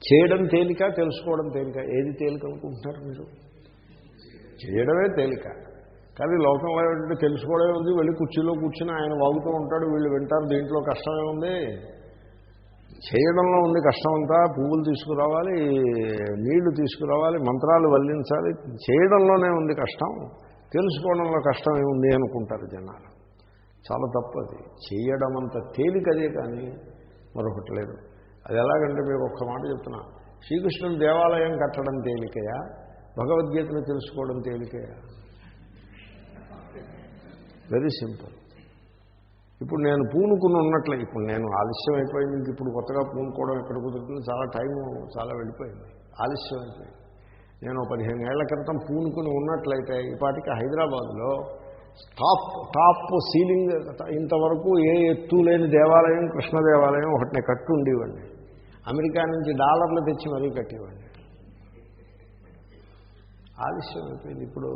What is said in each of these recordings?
చేయడం తేలిక తెలుసుకోవడం తేలిక. ఏది తేలిక అనుకుంటున్నారు మీరు? చేయడమే తేలిక. కానీ లోకంలో ఏంటంటే తెలుసుకోవడమే ఉంది వెళ్ళి కుర్చీలో కూర్చుని ఆయన వాగుతూ ఉంటాడు వీళ్ళు వింటారు దీంట్లో కష్టమే ఉంది. చేయడంలో ఉంది కష్టం అంతా పువ్వులు తీసుకురావాలి నీళ్ళు తీసుకురావాలి మంత్రాలు వల్లించాలి. చేయడంలోనే ఉంది కష్టం తెలుసుకోవడంలో కష్టం ఏముంది అనుకుంటారు జనాలు. చాలా తప్పది చేయడం అంత తేలికదే కానీ మరొకటి లేదు. అది ఎలాగంటే మీకు ఒక్క మాట చెప్తున్నా. శ్రీకృష్ణుడు దేవాలయం కట్టడం తేలికయా? భగవద్గీతను తెలుసుకోవడం తేలికయా? వెరీ సింపుల్ ఇప్పుడు నేను పూనుకుని ఉన్నట్లే ఇప్పుడు నేను ఆలస్యం అయిపోయింది ఇంక ఇప్పుడు కొత్తగా పూనుకోవడం ఎక్కడ కుదురుతుంది చాలా టైం చాలా వెళ్ళిపోయింది. ఆలస్యం అయిపోయింది. నేను పదిహేను ఏళ్ళ క్రితం పూనుకుని ఉన్నట్లయితే ఈ పాటికి హైదరాబాద్లో టాప్ టాప్ సీలింగ్ ఇంతవరకు ఏ ఎత్తు లేని దేవాలయం కృష్ణ దేవాలయం ఒకటిని కట్టు ఉండేవాడిని అమెరికా నుంచి డాలర్లు తెచ్చి మరీ కట్టేవాడిని. ఆలస్యం అయిపోయింది. ఇప్పుడు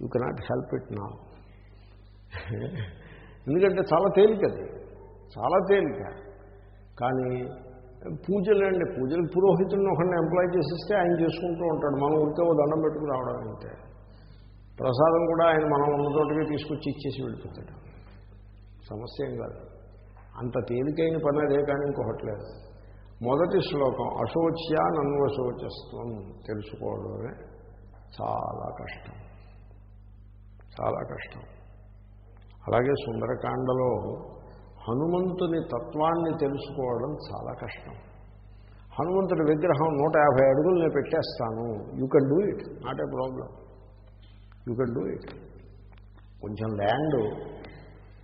యూ కెనాట్ హెల్ప్ ఇట్ నా ఎందుకంటే చాలా తేలికది చాలా తేలిక. కానీ పూజలు అండి పూజలు. పురోహితుడిని ఒకరిని ఎంప్లాయ్ చేసిస్తే ఆయన చేసుకుంటూ ఉంటాడు. మనం ఉడితే ఓ దండం పెట్టుకుని రావడం అంతే. ప్రసాదం కూడా ఆయన మనం ఉన్న చోటకి తీసుకొచ్చి ఇచ్చేసి వెళ్ళిపోతాడు. సమస్య ఏం కాదు. అంత తేలికైన పని అదే కానీ ఇంకొకటి లేదు. మొదటి శ్లోకం అశోచ్య నన్వశోచస్వం తెలుసుకోవడమే చాలా కష్టం. చాలా కష్టం. అలాగే సుందరకాండలో హనుమంతుని తత్వాన్ని తెలుసుకోవడం చాలా కష్టం. హనుమంతుడి విగ్రహం నూట యాభై అడుగులు నేను పెట్టేస్తాను. You can do it not a problem you can do it. కొంచెం ల్యాండ్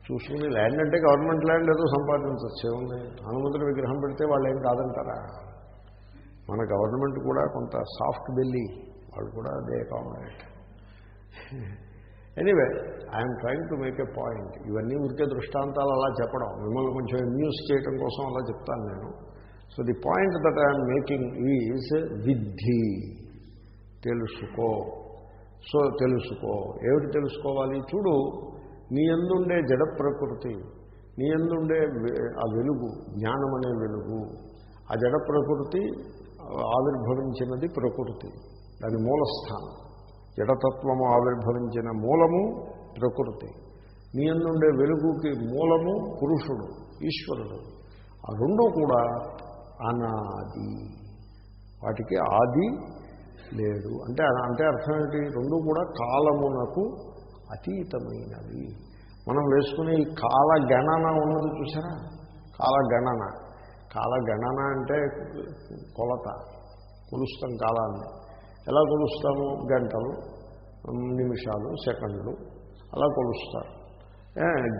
చూసుకుని ల్యాండ్ అంటే గవర్నమెంట్ ల్యాండ్ ఏదో సంపాదించవచ్చు ఏముంది? హనుమంతుడి విగ్రహం పెడితే వాళ్ళు ఏం కాదంటారా? మన గవర్నమెంట్ కూడా కొంత సాఫ్ట్ బెల్లీ వాళ్ళు కూడా they accommodate anyway I'm trying to make a point ఇవన్నీ ఉరికే దృష్టాంతాలు అలా చెప్పడం. మిమ్మల్ని కొంచెం అమ్యూస్ చేయడం కోసం అలా చెప్తాను నేను. So the point that I'm making is విద్ధి. తెలుసుకో. సో తెలుసుకో. ఏమిటి తెలుసుకోవాలి? చూడు నీ ఎందుండే జడ ప్రకృతి నీ ఎందుండే ఆ వెలుగు జ్ఞానం అనే వెలుగు. ఆ జడ ప్రకృతి ఆవిర్భవించినది ప్రకృతి దాని మూలస్థానం. జడతత్వము ఆవిర్భవించిన మూలము ప్రకృతి. నీ ఎందుండే వెలుగుకి మూలము పురుషుడు ఈశ్వరుడు. ఆ రెండు కూడా అనాది. వాటికి ఆది లేదు. అంటే అంటే అర్థం ఏంటి? రెండు కూడా కాలమునకు అతీతమైనవి. మనం వేసుకునే ఈ కాలగణన ఉన్నది చూసారా కాలగణన కాలగణన అంటే కొలత కొలుస్తాం కాలాన్ని. ఎలా కొలుస్తాము? గంటలు నిమిషాలు సెకండ్లు అలా కొలుస్తారు.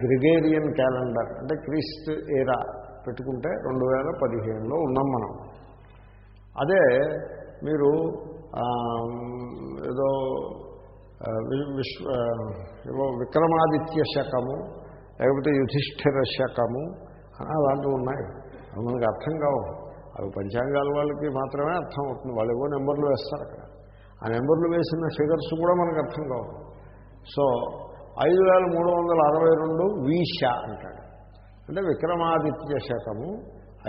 గ్రిగేరియన్ క్యాలెండర్ అంటే క్రీస్త్ ఏరా పెట్టుకుంటే రెండు వేల పదిహేనులో ఉన్నాం మనం. అదే మీరు ఏదో విశ్వ ఏవో విక్రమాదిత్య శకము లేకపోతే యుధిష్ఠిర శకము అలాంటివి ఉన్నాయి. అవి మనకు అర్థం కావు. అవి పంచాంగాల వాళ్ళకి మాత్రమే అర్థం అవుతుంది. వాళ్ళు ఏవో నెంబర్లు వేస్తారు అక్కడ. ఆ నెంబర్లు వేసిన ఫిగర్స్ కూడా మనకు అర్థం కావు. సో ఐదు వేల మూడు వందల అరవై రెండు వీష అంటాడు. అంటే విక్రమాదిత్య శకము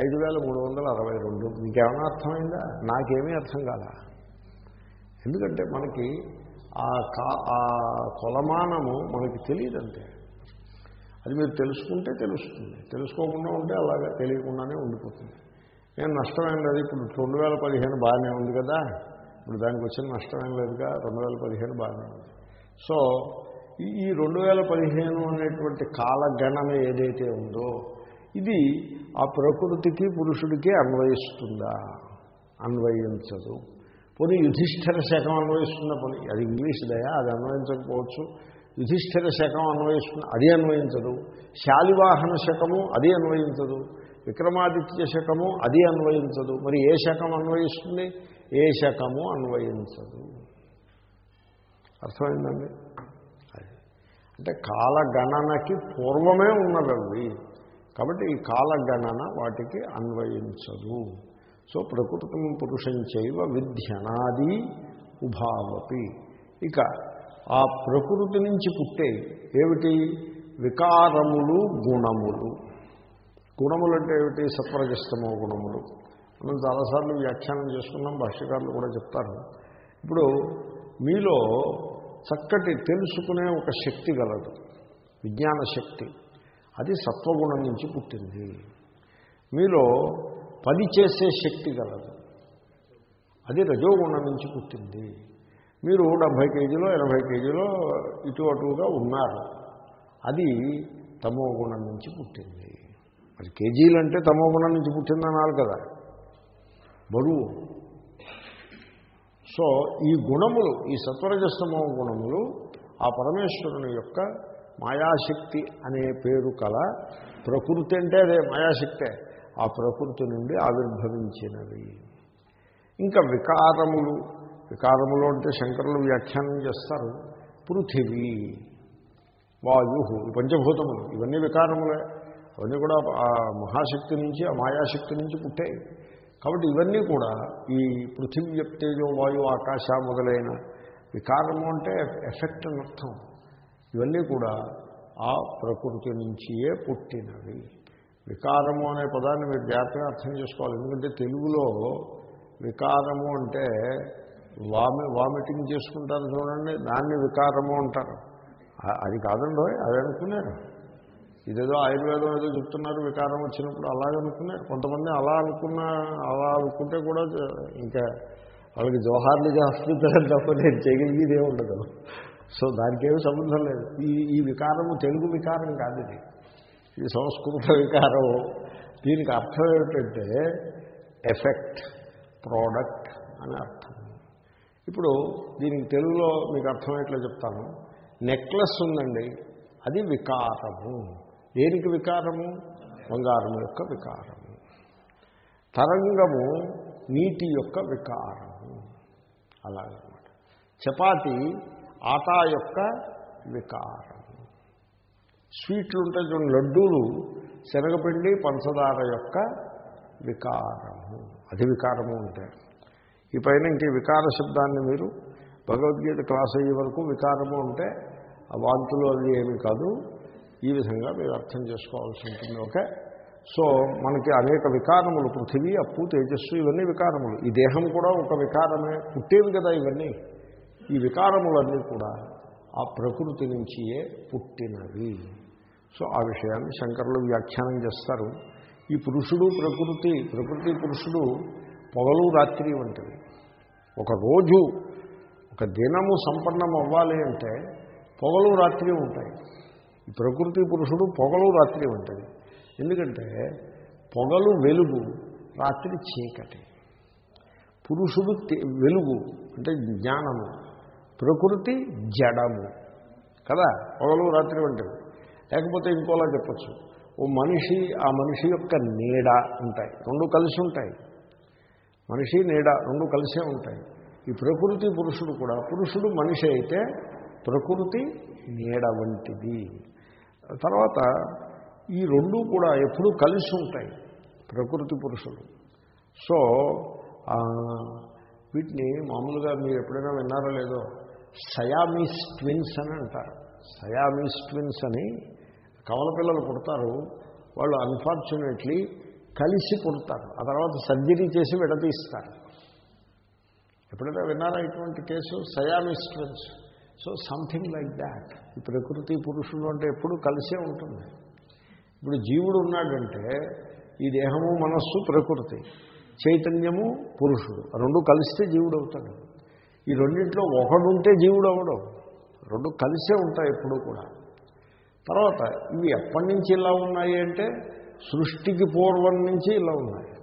ఐదు వేల మూడు వందల అరవై రెండు. మీకేమైనా అర్థమైందా? నాకేమీ అర్థం కాదా? ఎందుకంటే మనకి ఆ కా ఆ కొలమానము మనకి తెలియదంటే. అది మీరు తెలుసుకుంటే తెలుస్తుంది. తెలుసుకోకుండా ఉంటే అలాగే తెలియకుండానే ఉండిపోతుంది. నేను నష్టమేం లేదు. ఇప్పుడు రెండు వేల పదిహేను బాగానే ఉంది కదా. ఇప్పుడు దానికి వచ్చిన నష్టమేం లేదుగా. రెండు వేల పదిహేను బాగానే ఉంది. సో ఈ రెండు వేల పదిహేను అనేటువంటి కాలగణన ఏదైతే ఉందో ఇది ఆ ప్రకృతికి పురుషుడికి అన్వయిస్తుందా? అన్వయించదు. పోనీ యుధిష్ఠిర శకం అన్వయిస్తున్న పోనీ అది ఇంగ్లీష్ దయా అది అన్వయించకపోవచ్చు. యుధిష్ఠిర శకం అన్వయిస్తున్న అది అన్వయించదు. శాలివాహన శకము అది అన్వయించదు. విక్రమాదిత్య శకము అది అన్వయించదు. మరి ఏ శకం అన్వయిస్తుంది? ఏ శకము అన్వయించదు. అర్థమైందండి? అది. అంటే కాలగణనకి పూర్వమే ఉన్నవి కాబట్టి ఈ కాలగణన వాటికి అన్వయించదు. సో ప్రకృతం పురుషం చైవ విధ్యనాది ఉభావపి. ఇక ఆ ప్రకృతి నుంచి పుట్టే ఏమిటి? వికారములు గుణములు. గుణములు అంటే ఏమిటి? సత్వరజస్తమో గుణములు. మనం చాలాసార్లు వ్యాఖ్యానం చేసుకున్నాం భాష్యకారులు కూడా చెప్తారు. ఇప్పుడు మీలో చక్కటి తెలుసుకునే ఒక శక్తి గలదు. విజ్ఞాన శక్తి. అది సత్వగుణం నుంచి పుట్టింది. మీలో పది చేసే శక్తి గలదు. అది రజోగుణం నుంచి పుట్టింది. మీరు డెబ్భై కేజీలో ఎనభై కేజీలో ఇటు అటుగా ఉన్నారు. అది తమో గుణం నుంచి పుట్టింది. మరి కేజీలు అంటే తమో గుణం నుంచి పుట్టింది అన్నారు కదా. బరువు. సో ఈ గుణములు ఈ సత్వరజస్తమో గుణములు ఆ పరమేశ్వరుని యొక్క మాయాశక్తి అనే పేరు కల ప్రకృతి అంటే అదే మాయాశక్తే. ఆ ప్రకృతి నుండి ఆవిర్భవించినవి ఇంకా వికారములు వికారములు అంటే శంకరులు వ్యాఖ్యానం చేస్తారు. పృథివీ వాయు ఈ పంచభూతములు. ఇవన్నీ వికారములే. అవన్నీ కూడా ఆ మహాశక్తి నుంచి ఆ మాయాశక్తి నుంచి పుట్టాయి. కాబట్టి ఇవన్నీ కూడా ఈ పృథివీ వాయు ఆకాశ మొదలైన వికారము అంటే ఎఫెక్ట్ అని అర్థం. ఇవన్నీ కూడా ఆ ప్రకృతి నుంచియే పుట్టినవి. వికారము అనే పదాన్ని మీరు జాగ్రత్తగా అర్థం చేసుకోవాలి. ఎందుకంటే తెలుగులో వికారము అంటే వామి వామిటింగ్ చేసుకుంటారు చూడండి దాన్ని వికారము అంటారు. అది కాదండో అది అనుకున్నారు. ఇదేదో ఆయుర్వేదం ఏదో చెప్తున్నారు వికారం వచ్చినప్పుడు అలాగనుకున్నారు కొంతమంది అలా అనుకున్న అలా అనుకుంటే కూడా ఇంకా వాళ్ళకి జోహార్లు చేస్తుంటారు తప్ప నేను చేయగలిగేదే ఉండదు. సో దానికి ఏమి సంబంధం లేదు. ఈ ఈ వికారము తెలుగు వికారం కాదు ఇది. ఇది సంస్కృత వికారం దీనికి అర్థం ఏమిటంటే ఎఫెక్ట్ ప్రోడక్ట్ అని అర్థం. ఇప్పుడు దీనికి తెలుగులో మీకు అర్థమయ్యేట్లా చెప్తాను. నెక్లెస్ ఉందండి అది వికారము. దేనికి వికారము? బంగారం యొక్క వికారము. తరంగము నీటి యొక్క వికారము. అలాగనమాట. చపాతి ఆటా యొక్క వికారం. స్వీట్లు ఉంటాయి చూడండి లడ్డూలు శనగపిండి పంచదార యొక్క వికారము. అది వికారము అంటే. ఈ పైన ఇంక ఈ వికార శబ్దాన్ని మీరు భగవద్గీత క్లాస్ అయ్యే వరకు వికారము అంటే ఆ వాంతులు అది ఏమి కాదు. ఈ విధంగా మీరు అర్థం చేసుకోవాల్సి ఉంటుంది ఓకే? సో మనకి అనేక వికారములు పృథివీ అప్పు తేజస్సు ఇవన్నీ వికారములు. ఈ దేహం కూడా ఒక వికారమే పుట్టేవి కదా ఇవన్నీ. ఈ వికారములన్నీ కూడా ఆ ప్రకృతి నుంచియే పుట్టినవి. సో ఆ విషయాన్ని శంకరులు వ్యాఖ్యానం చేస్తారు. ఈ పురుషుడు ప్రకృతి ప్రకృతి పురుషుడు పొగలు రాత్రి వంటివి. ఒక రోజు ఒక దినము సంపన్నం అవ్వాలి అంటే పొగలు రాత్రి ఉంటాయి. ఈ ప్రకృతి పురుషుడు పొగలు రాత్రి ఉంటుంది ఎందుకంటే పొగలు వెలుగు రాత్రి చీకటి. పురుషుడు వెలుగు అంటే జ్ఞానము. ప్రకృతి జడము. కదా? పొగలు రాత్రి వంటివి లేకపోతే ఇంకోలా చెప్పచ్చు. ఓ మనిషి ఆ మనిషి యొక్క నీడ ఉంటాయి. రెండు కలిసి ఉంటాయి. మనిషి నీడ రెండు కలిసే ఉంటాయి. ఈ ప్రకృతి పురుషుడు కూడా పురుషుడు మనిషి అయితే ప్రకృతి నీడ వంటిది. తర్వాత ఈ రెండు కూడా ఎప్పుడూ కలిసి ఉంటాయి ప్రకృతి పురుషుడు. సో వీటిని మామూలుగా మీరు ఎప్పుడైనా విన్నారో లేదో సయామీస్ ట్విన్స్ అని అంటారు. సయామీస్ ట్విన్స్ అని కవల పిల్లలు పుడతారు వాళ్ళు అన్ఫార్చునేట్లీ కలిసి పుడతారు. ఆ తర్వాత సర్జరీ చేసి విడదీస్తారు. ఎప్పుడైనా విన్నారా ఇటువంటి case? Siamese twins so something like that ఈ ప్రకృతి పురుషుడు అంటే ఎప్పుడు కలిసే ఉంటుంది. ఇప్పుడు జీవుడు ఉన్నాడంటే ఈ దేహము మనస్సు ప్రకృతి చైతన్యము పురుషుడు. రెండు కలిస్తే జీవుడు అవుతాడు ఈ రెండింట్లో ఒకడుంటే జీవుడు అవడం రెండు కలిసే ఉంటాయి ఎప్పుడూ కూడా. తర్వాత ఇవి ఎప్పటి నుంచి ఇలా ఉన్నాయి అంటే సృష్టికి పూర్వం నుంచి ఇలా ఉన్నాయి.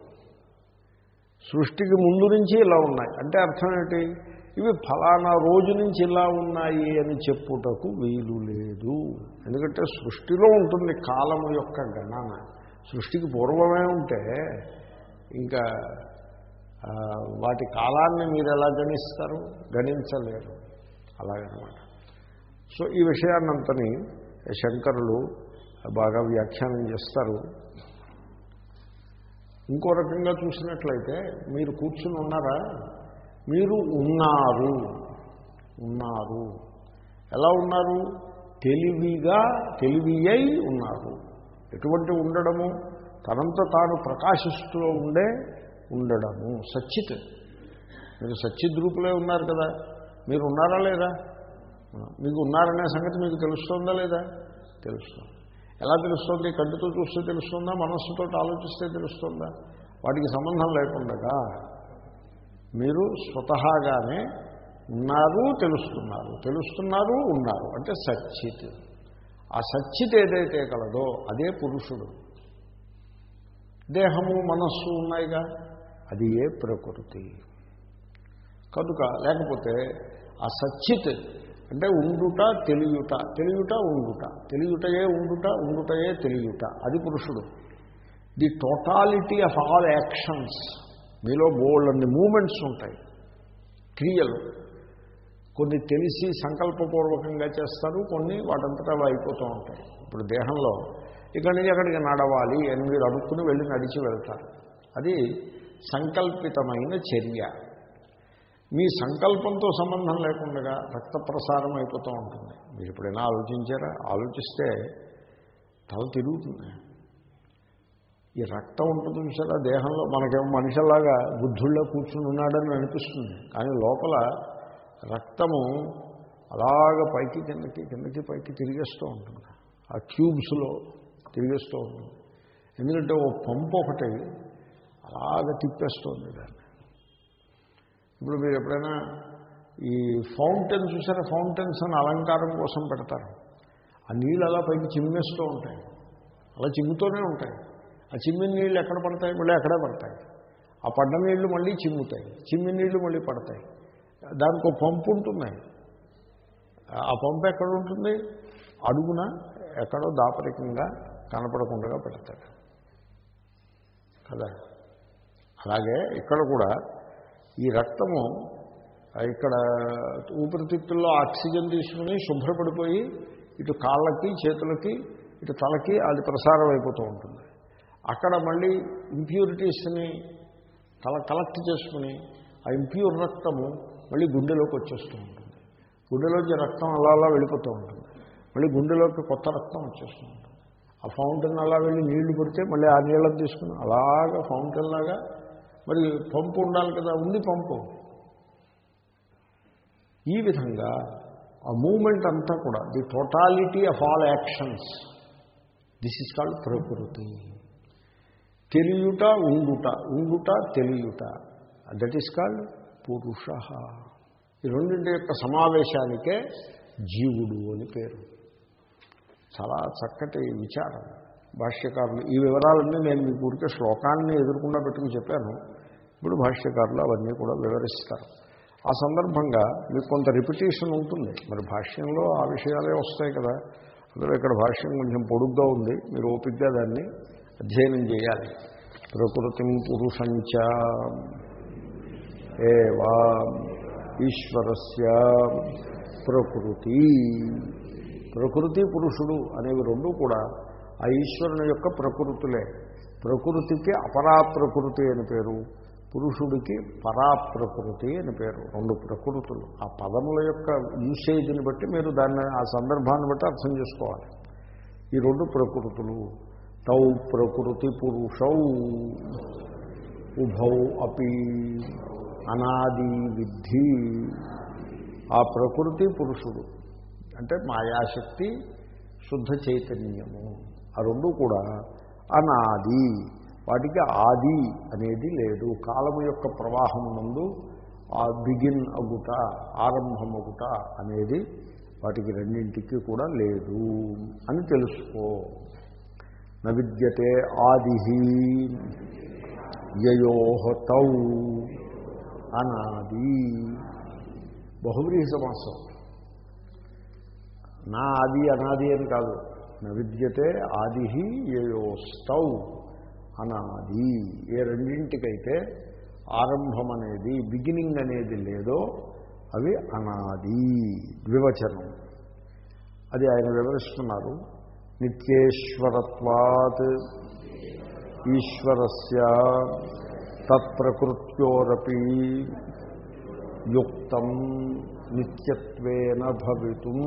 సృష్టికి ముందు నుంచి ఇలా ఉన్నాయి. అంటే అర్థం ఏంటి? ఇవి ఫలానా రోజు నుంచి ఇలా ఉన్నాయి అని చెప్పుటకు వీలు లేదు. ఎందుకంటే సృష్టిలో ఉంటుంది కాలము యొక్క గణన. సృష్టికి పూర్వమే ఉంటే ఇంకా వాటి కాలాన్ని మీరు ఎలా గణిస్తారు? గణించలేరు. అలాగనమాట. సో ఈ విషయాన్నంతని శంకరులు బాగా వ్యాఖ్యానం చేస్తారు. ఇంకో రకంగా చూసినట్లయితే మీరు కూర్చుని ఉన్నారా? మీరు ఉన్నారు. ఉన్నారు. ఎలా ఉన్నారు? తెలివిగా తెలివి అయి ఉన్నారు. ఎటువంటి ఉండడము? తనంత తాను ప్రకాశిస్తూ ఉండే ఉండడము. సచ్చిత్. మీరు సచ్చిత్ రూపులే ఉన్నారు కదా. మీరు ఉన్నారా లేదా? మీకు ఉన్నారనే సంగతి మీకు తెలుస్తుందా లేదా? తెలుస్తుంది. ఎలా తెలుస్తుంది? కంటితో చూస్తే తెలుస్తుందా? మనస్సుతో ఆలోచిస్తే తెలుస్తుందా? వాటికి సంబంధం లేకుండా మీరు స్వతహాగానే ఉన్నారు తెలుస్తున్నారు. తెలుస్తున్నారు ఉన్నారు. అంటే సచ్చిత్. ఆ సచ్చిత్ ఏదైతే కలదో అదే పురుషుడు. దేహము మనస్సు ఉన్నాయిగా? అది ఏ ప్రకృతి? కనుక లేకపోతే ఆ సచ్చిత్ అంటే ఉండుట తెలియుట తెలియుట ఉండుట. తెలియుటయే ఉండుట ఉండుటయే తెలియుట. అది పురుషుడు. The totality of all actions. మీలో బోల్డ్ అన్ని మూమెంట్స్ ఉంటాయి. క్రియలు. కొన్ని తెలిసి సంకల్పపూర్వకంగా చేస్తారు కొన్ని వాటంతటా అయిపోతూ ఉంటాయి. ఇప్పుడు దేహంలో ఇక్కడి నుంచి అక్కడికి నడవాలి అని మీరు అనుకుని వెళ్ళి నడిచి వెళ్తారు. అది సంకల్పితమైన చర్య. మీ సంకల్పంతో సంబంధం లేకుండా రక్త ప్రసారం అయిపోతూ ఉంటుంది. మీరు ఎప్పుడైనా ఆలోచించారా? ఆలోచిస్తే తల తిరుగుతుంది. ఈ రక్తం ఉంటుంది చూసారా? దేహంలో మనకేమో మనిషిలాగా బుద్ధుల్లో కూర్చుని ఉన్నాడని అనిపిస్తుంది. కానీ లోపల రక్తము అలాగ పైకి కిందకి కిందకి పైకి తిరిగేస్తూ ఉంటుంది. ఆ ట్యూబ్స్లో తిరిగేస్తూ ఉంటుంది. ఎందుకంటే ఓ పంపు ఒకటి అలాగ తిప్పేస్తుంది దాన్ని. ఇప్పుడు మీరు ఎప్పుడైనా ఈ ఫౌంటైన్ చూసారా? ఫౌంటైన్స్ అని అలంకారం కోసం పెడతారు. ఆ నీళ్ళు అలా పైకి చిమ్మేస్తూ ఉంటాయి. అలా చిమ్ముతూనే ఉంటాయి. ఆ చిమ్మిన నీళ్ళు ఎక్కడ పడతాయి? మళ్ళీ అక్కడే పడతాయి. ఆ పడ్డ నీళ్ళు మళ్ళీ చిమ్ముతాయి. చిమ్మిన నీళ్ళు మళ్ళీ పడతాయి. దానికి ఒక పంపు ఉంటుంది. ఆ పంపు ఎక్కడ ఉంటుంది? అడుగున ఎక్కడో దాపరికంగా కనపడకుండా పెడతాడు కదా? అలాగే ఇక్కడ కూడా ఈ రక్తము ఇక్కడ ఊపిరితిత్తుల్లో ఆక్సిజన్ తీసుకుని శుభ్రపడిపోయి ఇటు కాళ్ళకి చేతులకి ఇటు తలకి అది ప్రసారం అయిపోతూ ఉంటుంది. అక్కడ మళ్ళీ ఇంప్యూరిటీస్ని కల కలెక్ట్ చేసుకుని ఆ ఇంప్యూర్ రక్తము మళ్ళీ గుండెలోకి వచ్చేస్తూ ఉంటుంది. గుండెలోకి రక్తం అలా అలా వెళ్ళిపోతూ ఉంటుంది. మళ్ళీ గుండెలోకి కొత్త రక్తం వచ్చేస్తూ ఉంటుంది. ఆ ఫౌంటైన్ అలా వెళ్ళి నీళ్ళు పడితే మళ్ళీ ఆ నీళ్ళని తీసుకుని అలాగా ఫౌంటైన్ లాగా మరి పంపు ఉండాలి కదా ఉంది పంపు. ఈ విధంగా ఆ మూమెంట్ అంతా కూడా the totality of all actions this is called ప్రకృతి. తెలియుట ఉండుట ఉండుట తెలియుట దట్ ఈస్ కాల్డ్ పురుష. ఈ రెండింటి యొక్క సమావేశానికే జీవుడు అని పేరు. చాలా చక్కటి విచారం. భాష్యకారులు ఈ వివరాలన్నీ నేను మీ ఊరికే శ్లోకాన్ని ఎదుర్కొండా పెట్టుకుని చెప్పాను. ఇప్పుడు భాష్యకారులు అవన్నీ కూడా వివరిస్తారు. ఆ సందర్భంగా మీకు కొంత రిపిటేషన్ ఉంటుంది. మరి భాష్యంలో ఆ విషయాలే వస్తాయి కదా. అందులో ఇక్కడ భాష్యం కొంచెం పొడుగ్గా ఉంది. మీరు ఓపిక్గా దాన్ని అధ్యయనం చేయాలి. ప్రకృతి పురుషంచ ఏవా ఈశ్వరస్య ప్రకృతి. ప్రకృతి పురుషుడు అనేవి రెండు కూడా ఆ ఈశ్వరుని యొక్క ప్రకృతులే. ప్రకృతికి అపరా ప్రకృతి అని పేరు. పురుషుడికి పరాప్రకృతి అని పేరు రెండు ప్రకృతులు. ఆ పదముల యొక్క యూసేజ్ని బట్టి మీరు దాన్ని ఆ సందర్భాన్ని బట్టి అర్థం చేసుకోవాలి. ఈ రెండు ప్రకృతులు తౌ ప్రకృతి పురుషౌ ఉభౌ అపి అనాది విద్ధి. ఆ ప్రకృతి పురుషుడు అంటే మాయాశక్తి శుద్ధ చైతన్యము ఆ రెండు కూడా అనాది. వాటికి ఆది అనేది లేదు. కాలము యొక్క ప్రవాహం నందు ఆ బిగిన్ అగుట ఆరంభమగుట అనేది వాటికి రెండింటికి కూడా లేదు అని తెలుసుకో. నవిద్యతే ఆది యయోహతౌ అనాది. బహువ్రీహి సమాసం. నా ఆది అనాది అని కాదు. నవిద్యతే ఆది యయోస్తౌ అనాది. ఏ రెండింటికైతే ఆరంభం అనేది బిగినింగ్ అనేది లేదో అవి అనాది ద్వివచనం. అది ఆయన వివరిస్తున్నారు. నిత్యేశ్వరత్వాత్ ఈశ్వరస్య తత్ప్రకృత్యోరపి యుక్తం నిత్యత్వేన భవితుం.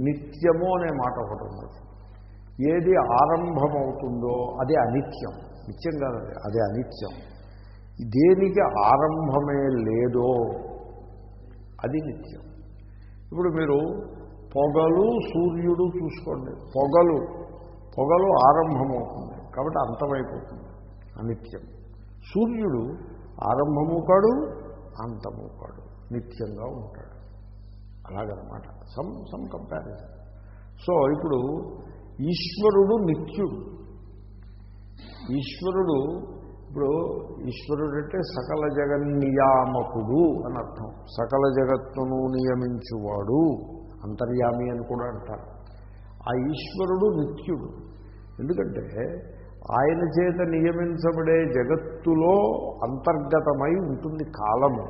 నిత్యము అనే మాట ఒకటి ఉన్నది. ఏది ఆరంభమవుతుందో అది అనిత్యం. నిత్యం కాదు అది అనిత్యం. దేనికి ఆరంభమే లేదో అది నిత్యం. ఇప్పుడు మీరు పొగలు సూర్యుడు చూసుకోండి. పొగలు పొగలు ఆరంభమవుతుంది కాబట్టి అంతమైపోతుంది అనిత్యం. సూర్యుడు ఆరంభము కాడు అంతము కాడు నిత్యంగా ఉంటాడు. అలాగనమాట. Some some comparison. సో ఇప్పుడు ఈశ్వరుడు నిత్యుడు. ఈశ్వరుడు ఇప్పుడు ఈశ్వరుడు అంటే సకల జగన్నియామకుడు అని అర్థం. సకల జగత్తును నియమించువాడు అంతర్యామి అని కూడా అంటారు. ఆ ఈశ్వరుడు నిత్యుడు. ఎందుకంటే ఆయన చేత నియమించబడే జగత్తులో అంతర్గతమై ఉంటుంది కాలము.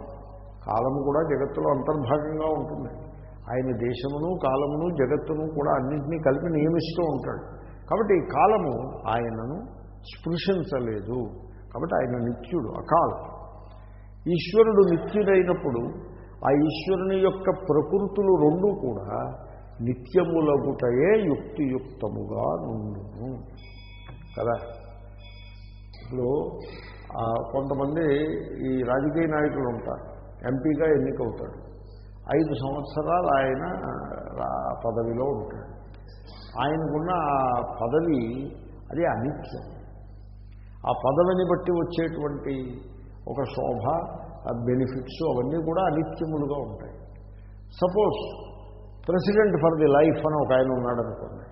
కాలము కూడా జగత్తులో అంతర్భాగంగా ఉంటుంది. ఆయన దేశమును కాలమును జగత్తును కూడా అన్నింటినీ కలిపి నియమిస్తూ ఉంటాడు. కాబట్టి ఈ కాలము ఆయనను స్పృశించలేదు. కాబట్టి ఆయన నిత్యుడు అకాల. ఈశ్వరుడు నిత్యుడైనప్పుడు ఆ ఈశ్వరుని యొక్క ప్రకృతులు రెండూ కూడా నిత్యములగుటయే యుక్తియుక్తముగా నుండును. కదా? ఇప్పుడు కొంతమంది ఈ రాజకీయ నాయకులు ఉంటారు. ఎంపీగా ఎన్నికవుతాడు. ఐదు సంవత్సరాలు ఆయన పదవిలో ఉంటాడు. ఆయనకున్న ఆ పదవి అది అనిత్యం. ఆ పదవిని బట్టి వచ్చేటువంటి ఒక శోభ బెనిఫిట్స్ అవన్నీ కూడా అనిత్యములుగా ఉంటాయి. Suppose president for the life అని ఒక ఆయన ఉన్నాడు అనుకోండి.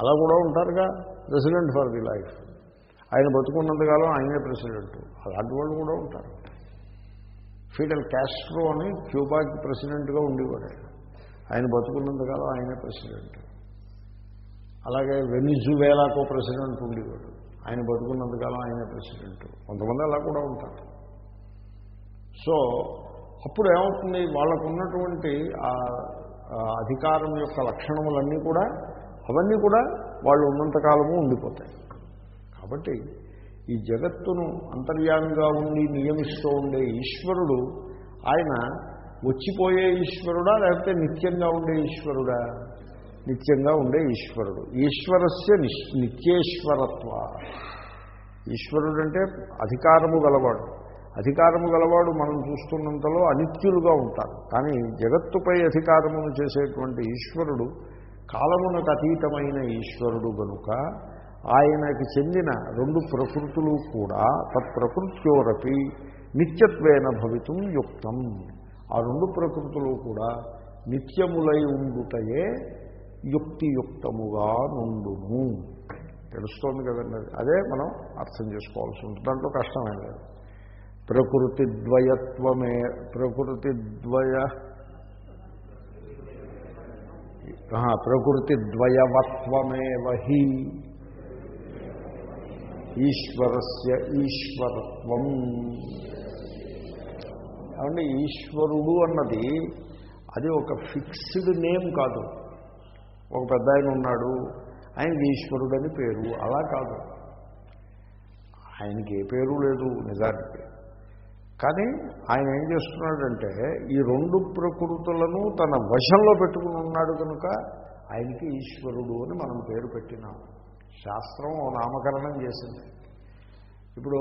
అలా కూడా ఉంటారుగా ప్రెసిడెంట్ ఫర్ ది లైఫ్. ఆయన బతుకున్నంతకాలం ఆయనే ప్రెసిడెంట్. అలాంటి వాళ్ళు కూడా ఉంటారు. ఫీడల్ క్యాస్ట్రో అని క్యూబాకి ప్రెసిడెంట్గా ఉండేవాడు. ఆయన. బతుకున్నంతకాలం ఆయనే ప్రెసిడెంట్. అలాగే వెనిజువేలాకో ప్రెసిడెంట్ ఉండేవాడు. ఆయన బతుకున్నంతకాలం ఆయనే ప్రెసిడెంట్. కొంతమంది అలా కూడా ఉంటారు. సో అప్పుడు ఏమవుతుంది? వాళ్ళకు ఉన్నటువంటి ఆ అధికారం యొక్క లక్షణములన్నీ కూడా అవన్నీ కూడా వాళ్ళు ఉన్నంతకాలము ఉండిపోతాయి. కాబట్టి ఈ జగత్తును అంతర్యామిగా ఉండి నియమిస్తూ ఉండే ఈశ్వరుడు ఆయన వచ్చిపోయే ఈశ్వరుడా లేకపోతే నిత్యంగా ఉండే ఈశ్వరుడా? నిత్యంగా ఉండే ఈశ్వరుడు. ఈశ్వరస్య నిత్యేశ్వరత్వ. ఈశ్వరుడు అంటే అధికారము గలవాడు. అధికారము గలవాడు మనం చూస్తున్నంతలో అనిత్యులుగా ఉంటారు కానీ జగత్తుపై అధికారమును చేసేటువంటి ఈశ్వరుడు కాలమునకు అతీతమైన ఈశ్వరుడు గనుక ఆయనకి చెందిన రెండు ప్రకృతులు కూడా తత్ప్రకృత్యోరపి నిత్యత్వేన భవితం యుక్తం. ఆ రెండు ప్రకృతులు కూడా నిత్యములై ఉండుటయే యుక్తియుక్తముగా నుండును. తెలుస్తోంది కదండి అదే. మనం అర్థం చేసుకోవాల్సి ఉంటుంది. దాంట్లో కష్టమే లేదు. ప్రకృతి ద్వయత్వమే ప్రకృతి ద్వయ ప్రకృతి ద్వయవత్వమేవ హి ఈశ్వరస్య ఈశ్వరత్వం. ఏమంటే ఈశ్వరుడు అన్నది అది ఒక ఫిక్స్డ్ నేమ్ కాదు. ఒక పెద్ద ఆయన ఉన్నాడు ఆయనకి ఈశ్వరుడు అని పేరు అలా కాదు. ఆయనకి ఏ పేరు లేదు నిజానికి. కానీ ఆయన ఏం చేస్తున్నాడంటే ఈ రెండు ప్రకృతులను తన వశంలో పెట్టుకుని ఉన్నాడు కనుక ఆయనకి ఈశ్వరుడు అని మనం పేరు పెట్టినాం. శాస్త్రం నామకరణం చేసింది. ఇప్పుడు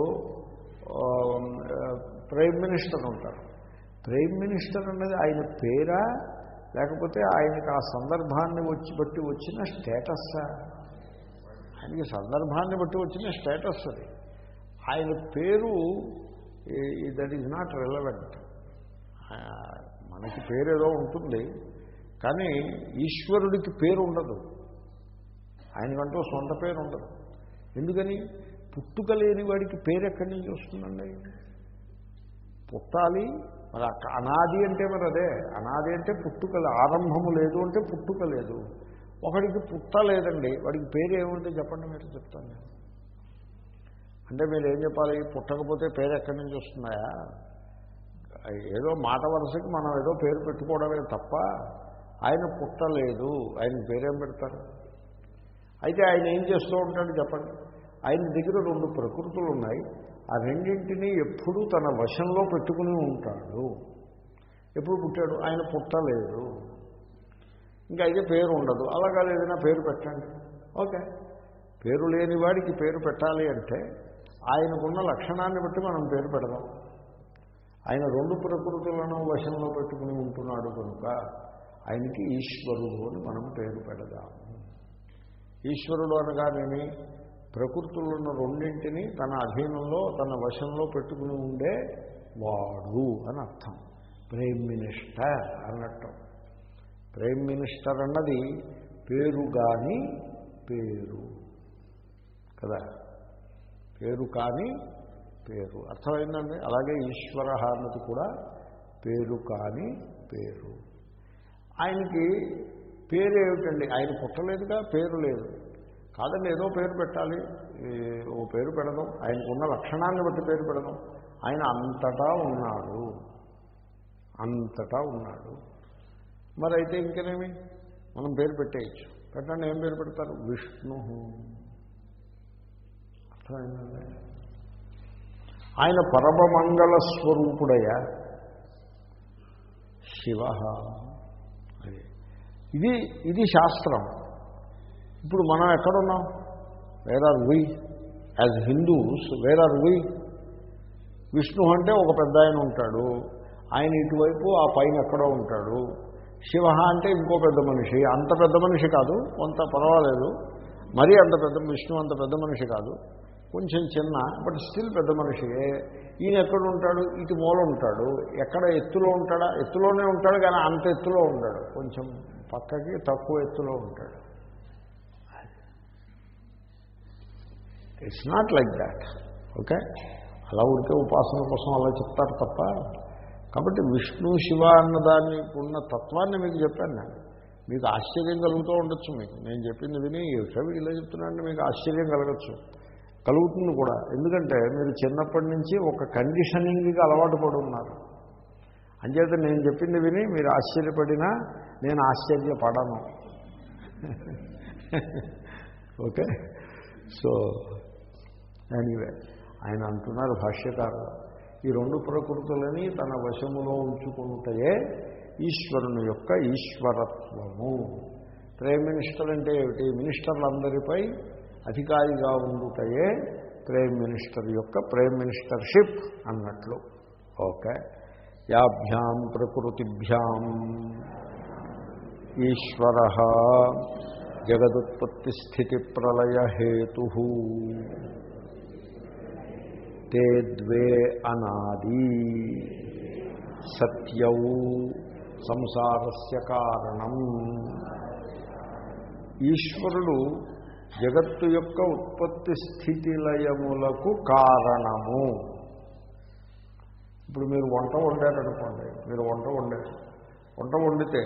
ప్రైమ్ మినిస్టర్ ఉంటారు. ప్రైమ్ మినిస్టర్ అనేది ఆయన పేరా లేకపోతే ఆయనకు ఆ సందర్భాన్ని వచ్చి బట్టి వచ్చిన స్టేటస్సా ఆయనకి సందర్భాన్ని బట్టి వచ్చిన స్టేటస్ అది. ఆయన పేరు దట్ ఈజ్ నాట్ రిలవెంట్. మనకి పేరు ఏదో ఉంటుంది కానీ ఈశ్వరుడికి పేరు ఉండదు. ఆయనకంటూ సొంత పేరు ఉండదు. ఎందుకని? పుట్టుక లేని వాడికి పేరు ఎక్కడి నుంచి వస్తుందండి? పుట్టాలి. మరి అనాది అంటే మరి అదే. అనాది అంటే పుట్టుక ఆరంభము లేదు అంటే పుట్టుక లేదు. ఒకడికి పుట్టలేదండి వాడికి పేరు ఏముంటే చెప్పండి మీరు చెప్తాను నేను. అంటే మీరు ఏం చెప్పాలి? పుట్టకపోతే పేరు ఎక్కడి నుంచి వస్తున్నాయా? ఏదో మాట వరుసకి మనం ఏదో పేరు పెట్టుకోవడమే తప్ప ఆయన పుట్టలేదు ఆయన పేరేం పెడతారు? అయితే ఆయన ఏం చేస్తూ ఉంటాడు చెప్పండి? ఆయన దగ్గర రెండు ప్రకృతులు ఉన్నాయి ఆ రెండింటినీ ఎప్పుడూ తన వశంలో పెట్టుకుని ఉంటాడు. ఎప్పుడు పుట్టాడు? ఆయన పుట్టలేదు. ఇంకా అయితే పేరు ఉండదు. అలాగా ఏదైనా పేరు పెట్టండి. ఓకే. పేరు లేని వాడికి పేరు పెట్టాలి అంటే ఆయనకున్న లక్షణాన్ని బట్టి మనం పేరు పెడదాం. ఆయన రెండు ప్రకృతులను వశంలో పెట్టుకుని ఉంటున్నాడు కనుక ఆయనకి ఈశ్వరుడు అని మనం పేరు పెడదాము ఈశ్వరుడు అనగానేమి? ప్రకృతులున్న రెండింటిని తన అధీనంలో తన వశంలో పెట్టుకుని ఉండే వాడు అని అర్థం. ప్రైమ్ మినిస్టర్ అన్నట్టు. ప్రైమ్ మినిస్టర్ అన్నది పేరు కాని పేరు. కదా? పేరు కాని పేరు. అర్థమైందండి? అలాగే ఈశ్వర అన్నది కూడా పేరు కాని పేరు. ఆయనకి పేరు ఏమిటండి ఆయన పుట్టలేదుగా? పేరు లేదు. కాదండి ఏదో పేరు పెట్టాలి. ఓ పేరు పెడదాం. ఆయనకున్న లక్షణాన్ని బట్టి పేరు పెడదాం. ఆయన అంతటా ఉన్నాడు. అంతటా ఉన్నాడు. మరి అయితే ఇంకేనేమి? మనం పేరు పెట్టేయచ్చు. పెట్టండి ఏం పేరు పెడతారు? విష్ణు. అర్థమైందండి? ఆయన పరమమంగళ స్వరూపుడయ శివ. ఇది ఇది శాస్త్రం. ఇప్పుడు మనం ఎక్కడున్నాం? Where are we as Hindus where are we Vishnu అంటే ఒక పెద్ద ఆయన ఉంటాడు. ఆయన ఇటువైపు ఆ పైన ఎక్కడో ఉంటాడు. శివ అంటే ఇంకో పెద్ద మనిషి. అంత పెద్ద మనిషి కాదు కొంత పర్వాలేదు. మరీ అంత పెద్ద విష్ణు అంత పెద్ద మనిషి కాదు. కొంచెం చిన్న బట్ స్టిల్ పెద్ద మనిషియే ఈయన ఎక్కడ ఉంటాడు? ఇటు మూల ఉంటాడు. ఎక్కడ ఎత్తులో ఉంటాడా? ఎత్తులోనే ఉంటాడు కానీ అంత ఎత్తులో ఉంటాడు కొంచెం పక్కకి తక్కువ ఎత్తులో ఉంటాడు. It's not like that okay అలా ఉడికే ఉపాసన కోసం అలా చెప్తారు తప్ప కాబట్టి విష్ణు శివ అన్నదాన్ని ఉన్న తత్వాన్ని మీకు చెప్పాను నేను. మీకు ఆశ్చర్యం కలుగుతూ ఉండొచ్చు మీకు. నేను చెప్పింది విని కవి ఇలా చెప్తున్నాను మీకు ఆశ్చర్యం కలగచ్చు. కలుగుతుంది కూడా. ఎందుకంటే మీరు చిన్నప్పటి నుంచి ఒక కండిషనింగ్కి అలవాటు పడి ఉన్నారు. అంచేత నేను చెప్పింది విని మీరు ఆశ్చర్యపడినా నేను ఆశ్చర్యపడను. ఓకే? సో ఎనీవే ఆయన అంటున్నారు భాష్యకారులు ఈ రెండు ప్రకృతులని తన వశములో ఉంచుకుంటే ఈశ్వరుని యొక్క ఈశ్వరత్వము. ప్రైమ్ మినిస్టర్ అంటే ఏమిటి? మినిస్టర్లందరిపై అధికారిగా ఉండుటయే ప్రైమ్ మినిస్టర్ యొక్క ప్రైమ్ మినిస్టర్షిప్ అన్నట్లు. ఓకే? యాభ్యాం ప్రకృతిభ్యాం. ఈశ్వర జగదుత్పత్తి స్థితి ప్రళయ తే ద్వే అనాది సత్యౌ సంసారస్య కారణం. ఈశ్వరుడు జగత్తు యొక్క ఉత్పత్తి స్థితి లయములకు కారణము. ఇప్పుడు మీరు వంట వండారనుకోండి మీరు వంట వండారు. వంట వండితే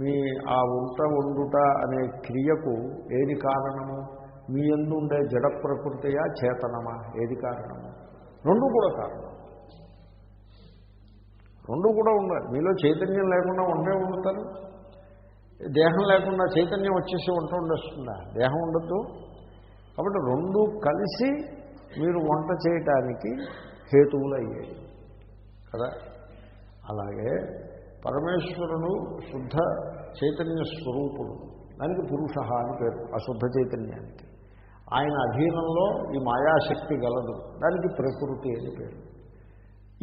మీ ఆ వంట వండుట అనే క్రియకు ఏది కారణము? మీ ఎందు ఉండే జడ ప్రకృతియా చేతనమా? ఏది కారణము? రెండు కూడా కారణం. రెండు కూడా ఉండాలి. మీలో చైతన్యం లేకుండా ఉండే వండుతారు. దేహం లేకుండా చైతన్యం వచ్చేసి వంట ఉండొస్తుందా దేహం ఉండద్దు. కాబట్టి రెండు కలిసి మీరు వంట చేయటానికి హేతువులు అయ్యాయి కదా? అలాగే పరమేశ్వరుడు శుద్ధ చైతన్య స్వరూపుడు. దానికి పురుష అని పేరు అశుద్ధ చైతన్యానికి ఆయన అధీనంలో ఈ మాయాశక్తి గలదు. దానికి ప్రకృతి అని పేరు.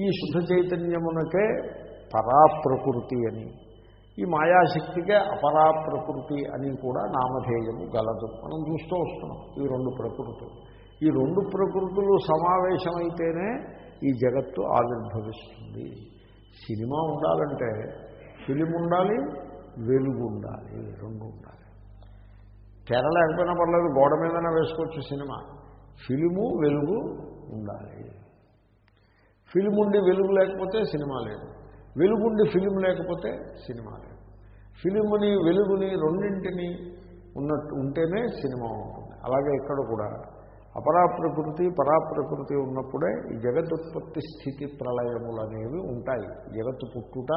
ఈ శుద్ధ చైతన్యమునకే పరాప్రకృతి అని. ఈ మాయాశక్తికే అపరాప్రకృతి అని కూడా నామధేయము గలదు. మనం చూస్తూ వస్తున్నాం ఈ రెండు ప్రకృతులు. ఈ రెండు ప్రకృతులు సమావేశమైతేనే ఈ జగత్తు ఆవిర్భవిస్తుంది. సినిమా ఉండాలంటే ఫిలిం ఉండాలి వెలుగు ఉండాలి రెండు ఉండాలి. తెర లేకపోయినా పర్లేదు గోడ మీదనే వేసుకోవచ్చు సినిమా. ఫిలిము వెలుగు ఉండాలి. ఫిలిం ఉండి వెలుగు లేకపోతే సినిమా లేదు. వెలుగుండి ఫిలిం లేకపోతే సినిమా లేదు. ఫిలిముని వెలుగుని రెండింటిని ఉన్నట్టు ఉంటేనే సినిమా ఉంటుంది. అలాగే ఇక్కడ కూడా అపరాప్రకృతి పరాప్రకృతి ఉన్నప్పుడే ఈ జగదుత్పత్తి స్థితి ప్రళయములు అనేవి ఉంటాయి. జగత్తు పుట్టుట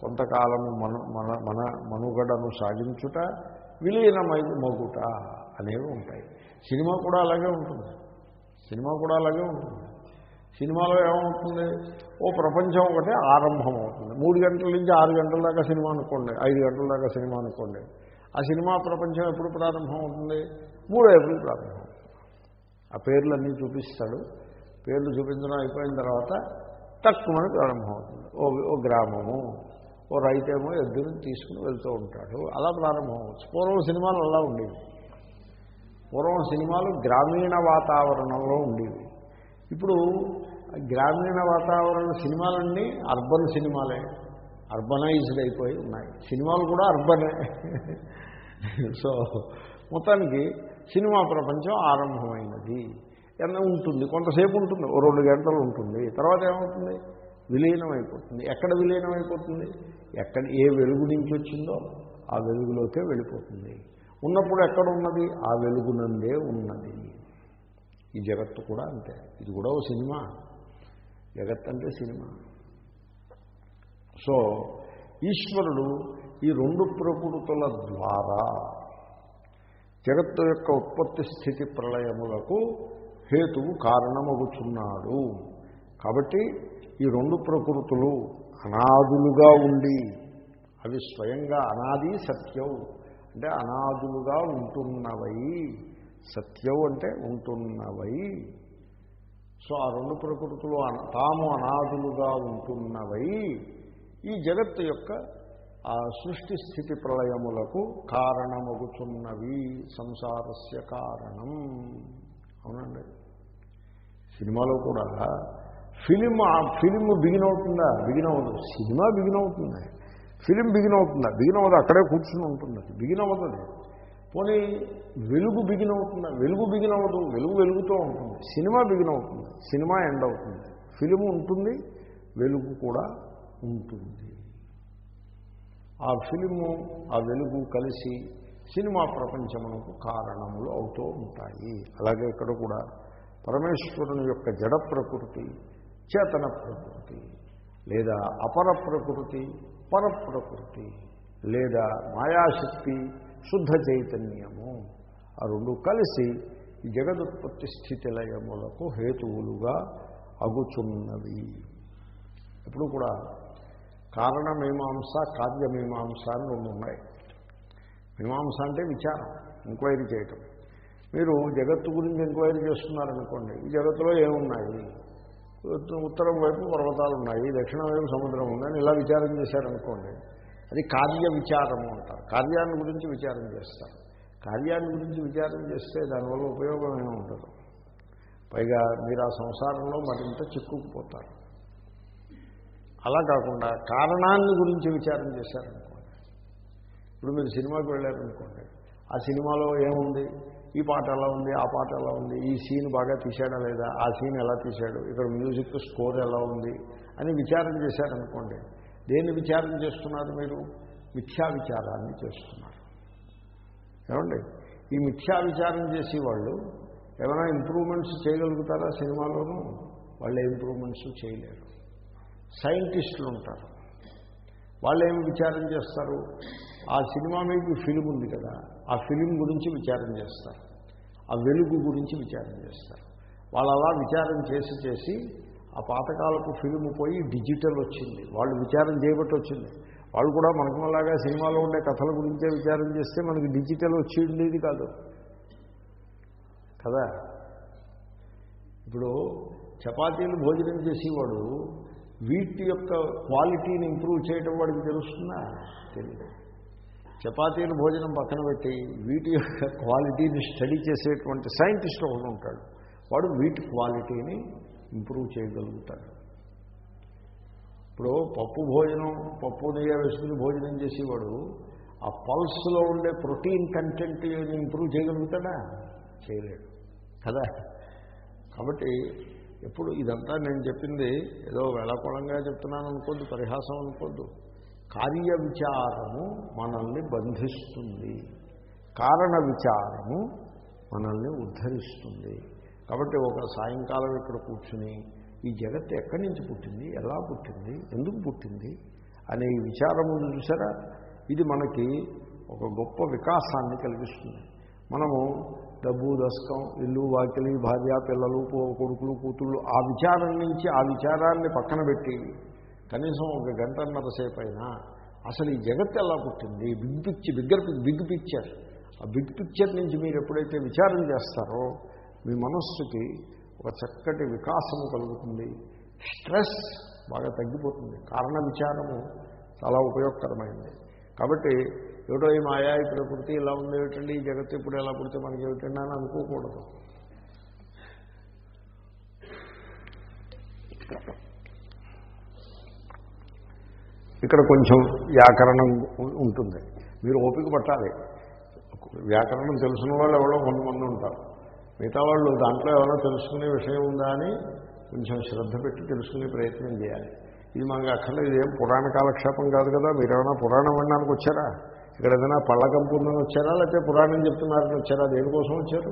కొంతకాలము మన మన మన మనుగడను సాగించుట విలీనమై మగుట అనేవి ఉంటాయి. సినిమా కూడా అలాగే ఉంటుంది. సినిమా కూడా అలాగే ఉంటుంది. సినిమాలో ఏమవుతుంది? ఓ ప్రపంచం ఒకటే ఆరంభం అవుతుంది మూడు గంటల నుంచి ఆరు గంటల దాకా సినిమా అనుకోండి ఐదు గంటల దాకా సినిమా అనుకోండి. ఆ సినిమా ప్రపంచం ఎప్పుడు ప్రారంభం అవుతుంది మూడు ఏప్రిల్ ప్రారంభం ఆ పేర్లన్నీ చూపిస్తాడు. పేర్లు చూపించడం అయిపోయిన తర్వాత తక్కువని ప్రారంభమవుతుంది. ఓ ఓ గ్రామము ఓ రైతేమో ఎద్దుని తీసుకుని వెళ్తూ ఉంటాడు. అలా ప్రారంభమవచ్చు పూర్వం సినిమాలు అలా ఉండేవి. పూర్వం సినిమాలు గ్రామీణ వాతావరణంలో ఉండేవి. ఇప్పుడు గ్రామీణ వాతావరణ సినిమాలన్నీ అర్బన్ సినిమాలే. అర్బనైజ్డ్ అయిపోయి ఉన్నాయి. సినిమాలు కూడా అర్బనే. సో మొత్తానికి సినిమా ప్రపంచం ఆరంభమైనది. ఎంత ఉంటుంది కొంతసేపు ఉంటుంది ఓ రెండు గంటలు ఉంటుంది. తర్వాత ఏమవుతుంది? విలీనం అయిపోతుంది ఎక్కడ విలీనం అయిపోతుంది ఎక్కడ ఏ వెలుగు నుంచి వచ్చిందో ఆ వెలుగులోకే వెళ్ళిపోతుంది. ఉన్నప్పుడు ఎక్కడ ఉన్నది? ఆ వెలుగునందే ఉన్నది. ఈ జగత్తు కూడా అంతే. ఇది కూడా ఓ సినిమా. జగత్ అంటే సినిమా. సో ఈశ్వరుడు ఈ రెండు ప్రకృతుల ద్వారా జగత్తు యొక్క ఉత్పత్తి స్థితి ప్రళయములకు హేతువు కారణమగుచున్నాడు. కాబట్టి ఈ రెండు ప్రకృతులు అనాదులుగా ఉండి అవి స్వయంగా అనాది సత్యం అంటే అనాదులుగా ఉంటున్నవై సత్యం అంటే ఉంటున్నవై. సో ఆ రెండు ప్రకృతులు తాము అనాదులుగా ఉంటున్నవై. ఈ జగత్తు యొక్క సృష్టి స్థితి ప్రళయములకు కారణమగుచున్నవి సంసారస్య కారణం. అవునండి. సినిమాలో కూడా ఫిలిం ఆ ఫిలిం బిగిన్ అవుతుందా బిగిన్ అవ్వదు సినిమా బిగిన్ అవుతుంది ఫిలిం బిగిన్ అవుతుందా బిగిన్ అవ్వదు అక్కడే కూర్చుని ఉంటుంది. బిగిన్ అవ్వదు పోనీ వెలుగు బిగిన్ అవుతుందా వెలుగు బిగిన్ అవ్వదు వెలుగు వెలుగుతూ ఉంటుంది. సినిమా బిగిన్ అవుతుంది సినిమా ఎండ్ అవుతుంది ఫిలిం ఉంటుంది. వెలుగు కూడా ఉంటుంది. ఆ ఫిలిము ఆ వెలుగు కలిసి సినిమా ప్రపంచమునకు కారణములు అవుతూ ఉంటాయి. అలాగే ఇక్కడ కూడా పరమేశ్వరుని యొక్క జడ ప్రకృతి చేతన ప్రకృతి లేదా అపర ప్రకృతి పర ప్రకృతి లేదా మాయాశక్తి శుద్ధ చైతన్యము. ఆ రెండు కలిసి ఈ జగదుత్పత్తి స్థితి లయములకు హేతువులుగా అగుచున్నవి. ఇప్పుడు కూడా కారణమీమాంస కార్యమీమాంస అని రెండు ఉన్నాయి. మీమాంస అంటే విచారం ఎంక్వైరీ చేయటం. మీరు జగత్తు గురించి ఎంక్వైరీ చేస్తున్నారనుకోండి ఈ జగత్తులో ఏమున్నాయి? ఉత్తరం వైపు పర్వతాలు ఉన్నాయి దక్షిణం వైపు సముద్రం ఉందని ఇలా విచారం చేశారనుకోండి అది కార్య విచారము అంటారు. కార్యాన్ని గురించి విచారం చేస్తారు. కార్యాన్ని గురించి విచారం చేస్తే దానివల్ల ఉపయోగం ఏమి ఉండదు పైగా మీరు ఆ సంసారంలో మరింత చిక్కుకుపోతారు. అలా కాకుండా కారణాన్ని గురించి విచారం చేశారనుకోండి ఇప్పుడు మీరు సినిమాకి వెళ్ళారనుకోండి. ఆ సినిమాలో ఏముంది? ఈ పాట ఎలా ఉంది? ఆ పాట ఎలా ఉంది? ఈ సీన్ బాగా తీశాడా లేదా? ఆ సీన్ ఎలా తీశాడు? ఇక్కడ మ్యూజిక్ స్కోర్ ఎలా ఉంది? అని విచారం చేశారనుకోండి. దేన్ని విచారం చేస్తున్నారు మీరు? మిథ్యా విచారాన్ని చేస్తున్నారు. ఏమండి? ఈ మిథ్యా విచారం చేసి వాళ్ళు ఏమైనా ఇంప్రూవ్మెంట్స్ చేయగలుగుతారా సినిమాలోనూ? వాళ్ళు ఇంప్రూవ్మెంట్స్ చేయలేరు. సైంటిస్టులు ఉంటారు వాళ్ళు ఏమి విచారం చేస్తారు? ఆ సినిమా మీకు ఫిలిం ఉంది కదా ఆ ఫిలిం గురించి విచారం చేస్తారు. ఆ వెలుగు గురించి విచారం చేస్తారు. వాళ్ళు అలా విచారం చేసి చేసి ఆ పాతకాలపు ఫిలిం పోయి డిజిటల్ వచ్చింది. వాళ్ళు విచారం చేయబట్టి వచ్చింది వాళ్ళు కూడా మనకులాగా సినిమాలో ఉండే కథల గురించే విచారం చేస్తే మనకి డిజిటల్ వచ్చి ఉండేది కాదు. కదా? ఇప్పుడు చపాతీలు భోజనం చేసేవాడు వీటి యొక్క క్వాలిటీని ఇంప్రూవ్ చేయడం వాడికి తెలుస్తుందా? తెలియదు చపాతీలు భోజనం పక్కన పెట్టి వీటి యొక్క క్వాలిటీని స్టడీ చేసేటువంటి సైంటిస్ట్ ఒకడు ఉంటాడు. వాడు వీటి క్వాలిటీని ఇంప్రూవ్ చేయగలుగుతాడు. ఇప్పుడు పప్పు భోజనం పప్పు నెయ్యి వేసుకుని భోజనం చేసేవాడు ఆ పల్స్లో ఉండే ప్రోటీన్ కంటెంట్ ఇంప్రూవ్ చేయగలుగుతాడా? చేయలేడు. కదా? కాబట్టి ఎప్పుడు ఇదంతా నేను చెప్పింది ఏదో వేళాకోళంగా చెప్తున్నాను అనుకోద్దు పరిహాసం అనుకోద్దు. కార్య విచారము మనల్ని బంధిస్తుంది. కారణ విచారము మనల్ని ఉద్ధరిస్తుంది. కాబట్టి ఒక సాయంకాలం ఇక్కడ కూర్చుని ఈ జగత్తు ఎక్కడి నుంచి పుట్టింది ఎలా పుట్టింది ఎందుకు పుట్టింది అనే ఈ విచారం చూసారా? ఇది మనకి ఒక గొప్ప వికాసాన్ని కలిగిస్తుంది. మనము డబ్బు దశకం ఇల్లు వాకిలి భార్య పిల్లలు కొడుకులు కూతుళ్ళు ఆ విచారం నుంచి ఆ విచారాన్ని పక్కన పెట్టి కనీసం ఒక గంటన్నర సేపు అయినా అసలు ఈ జగత్తు ఎలా పుట్టింది? Big picture bigger big picture. ఆ బిగ్ పిక్చర్ నుంచి మీరు ఎప్పుడైతే విచారం చేస్తారో మీ మనస్సుకి ఒక చక్కటి వికాసము కలుగుతుంది. స్ట్రెస్ బాగా తగ్గిపోతుంది. కారణ విచారము చాలా ఉపయోగకరమైంది. కాబట్టి ఏమిటో ఈ మాయా ఈ ప్రకృతి ఇలా ఉంది ఏమిటండి? ఈ జగత్తు ఇప్పుడు ఎలా పుడితే మనకి ఏమిటండి అని అనుకోకూడదు. ఇక్కడ కొంచెం వ్యాకరణం ఉంటుంది. మీరు ఓపిక పట్టాలి. వ్యాకరణం తెలిసిన వాళ్ళు ఎవరో కొంతమంది ఉంటారు. మిగతా వాళ్ళు దాంట్లో ఎవరో తెలుసుకునే విషయం ఉందా అని కొంచెం శ్రద్ధ పెట్టి తెలుసుకునే ప్రయత్నం చేయాలి. ఇది మనకు అక్కర్లేదు. ఇదేం పురాణ కాలక్షేపం కాదు కదా. మీరు ఏమైనా పురాణం వినడానికి వచ్చారా? ఇక్కడ ఏదైనా పళ్ళకంపు ఉందని వచ్చారా? లేకపోతే పురాణం చెప్తున్నారని వచ్చారా? దేనికోసం వచ్చారు?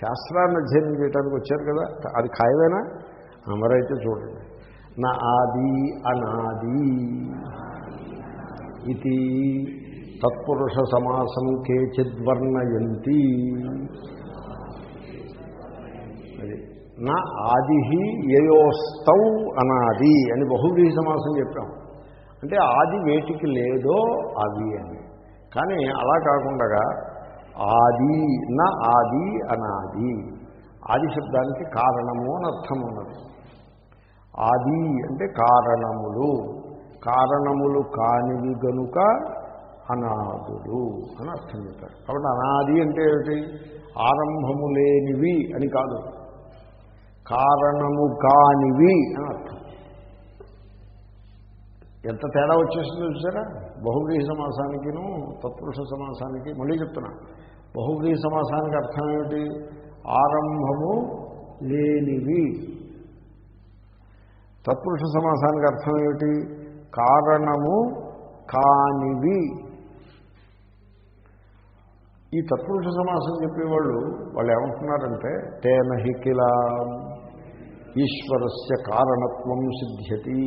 శాస్త్రాన్ని అధ్యయనం చేయడానికి వచ్చారు కదా? అది ఖాయమేనా? అమరైతే చూడండి. నా ఆది అనాది ఇది తత్పురుష సమాసం కేచిద్వర్ణయంతి అది నా ఆది యయోస్తౌ అనాది అని బహువ్రీహి సమాసం చెప్పాం. అంటే ఆది వేటికి లేదో అవి అని. కానీ అలా కాకుండా ఆది నా ఆది అనాది. ఆది శబ్దానికి కారణము అని అర్థం ఉన్నది. ఆది అంటే కారణములు. కారణములు కానివి గనుక అనాదులు అని అర్థం చెప్పారు కాబట్టి అనాది అంటే ఏమిటి? ఆరంభము లేనివి అని కాదు. కారణము కానివి అని అర్థం. ఎంత తేడా వచ్చేసిందో చూసారా? బహువ్రీహి సమాసానికిను తత్పురుష సమాసానికి మళ్ళీ చెప్తున్నా. బహువ్రీహి సమాసానికి అర్థం ఏమిటి? ఆరంభము లేనివి. తత్పురుష సమాసానికి అర్థం ఏమిటి? కారణము కానివి. ఈ తత్పురుష సమాసం చెప్పేవాళ్ళు వాళ్ళు ఏమంటున్నారంటే తేన హికిలా ఈశ్వరస్య కారణత్వం సిద్ధ్యతి.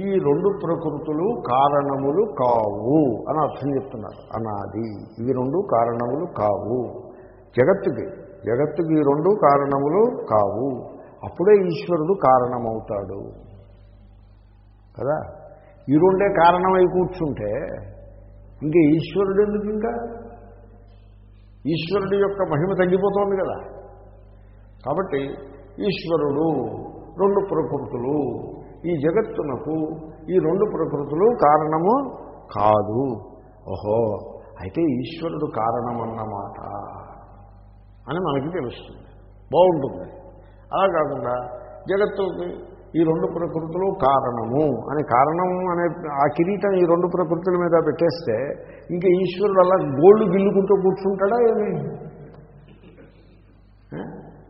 ఈ రెండు ప్రకృతులు కారణములు కావు అని అర్థం చెప్తున్నారు. అనాది. ఇవి రెండు కారణములు కావు. జగత్తుకి. జగత్తుకి ఈ రెండు కారణములు కావు. అప్పుడే ఈశ్వరుడు కారణమవుతాడు. కదా? ఈ రెండే కారణమై కూర్చుంటే ఇంకా ఈశ్వరుడు ఎందుకు ఇంకా? ఈశ్వరుడి యొక్క మహిమ తగ్గిపోతోంది కదా. కాబట్టి ఈశ్వరుడు రెండు ప్రకృతులు ఈ జగత్తునకు ఈ రెండు ప్రకృతులు కారణము కాదు. ఓహో అయితే ఈశ్వరుడు కారణమన్నమాట అని మనకి తెలుస్తుంది. బాగుంటుంది. అలా కాకుండా జగత్తుకి ఈ రెండు ప్రకృతులు కారణము అని కారణం అనే ఆ కిరీటం ఈ రెండు ప్రకృతుల మీద పెట్టేస్తే ఇంకా ఈశ్వరుడు అలా గోల్డ్ గిల్లుకుంటూ కూర్చుంటాడా ఏమి?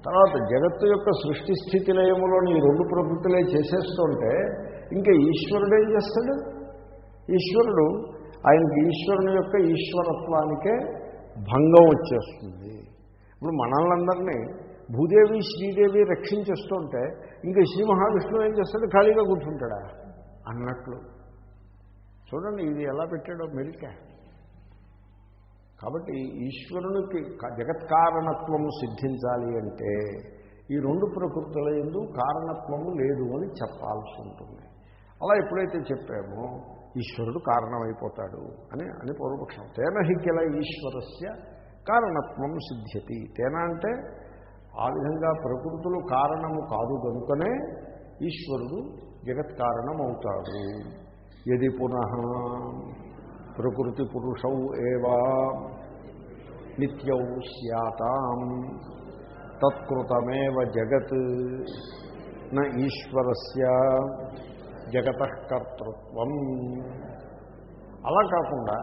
తర్వాత జగత్తు యొక్క సృష్టి స్థితి లయములోని ఈ రెండు ప్రకృతులే చేసేస్తుంటే ఇంకా ఈశ్వరుడు ఏం చేస్తాడు? ఈశ్వరుడు ఆయనకి ఈశ్వరుని యొక్క ఈశ్వరత్వానికే భంగం వచ్చేస్తుంది. ఇప్పుడు మనల్నందరినీ భూదేవి శ్రీదేవి రక్షించేస్తుంటే ఇంకా శ్రీ మహావిష్ణువు ఏం చేస్తాడు? ఖాళీగా కూర్చుంటాడా? అన్నట్లు. చూడండి ఇది ఎలా పెట్టాడో మెరికా కాబట్టి ఈశ్వరునికి జగత్కారణత్వము సిద్ధించాలి అంటే ఈ రెండు ప్రకృతుల ఎందు కారణత్వము లేదు అని చెప్పాల్సి ఉంటుంది. అలా ఎప్పుడైతే చెప్పామో ఈశ్వరుడు కారణమైపోతాడు అని అని పూర్వపక్షం. తేన హిక్యల ఈశ్వరస్య కారణత్వం సిద్ధ్యతి. తేన అంటే ఆ విధంగా ప్రకృతులు కారణము కాదు కనుకనే ఈశ్వరుడు జగత్ కారణమవుతాడు యది పునః ప్రకృతి పురుషౌ ఏవా? నిత్యౌ స్యాతాం. తత్కృతమేవ జగత్. న ఈశ్వరస్య జగత కర్తృత్వం. అలా కాకుండా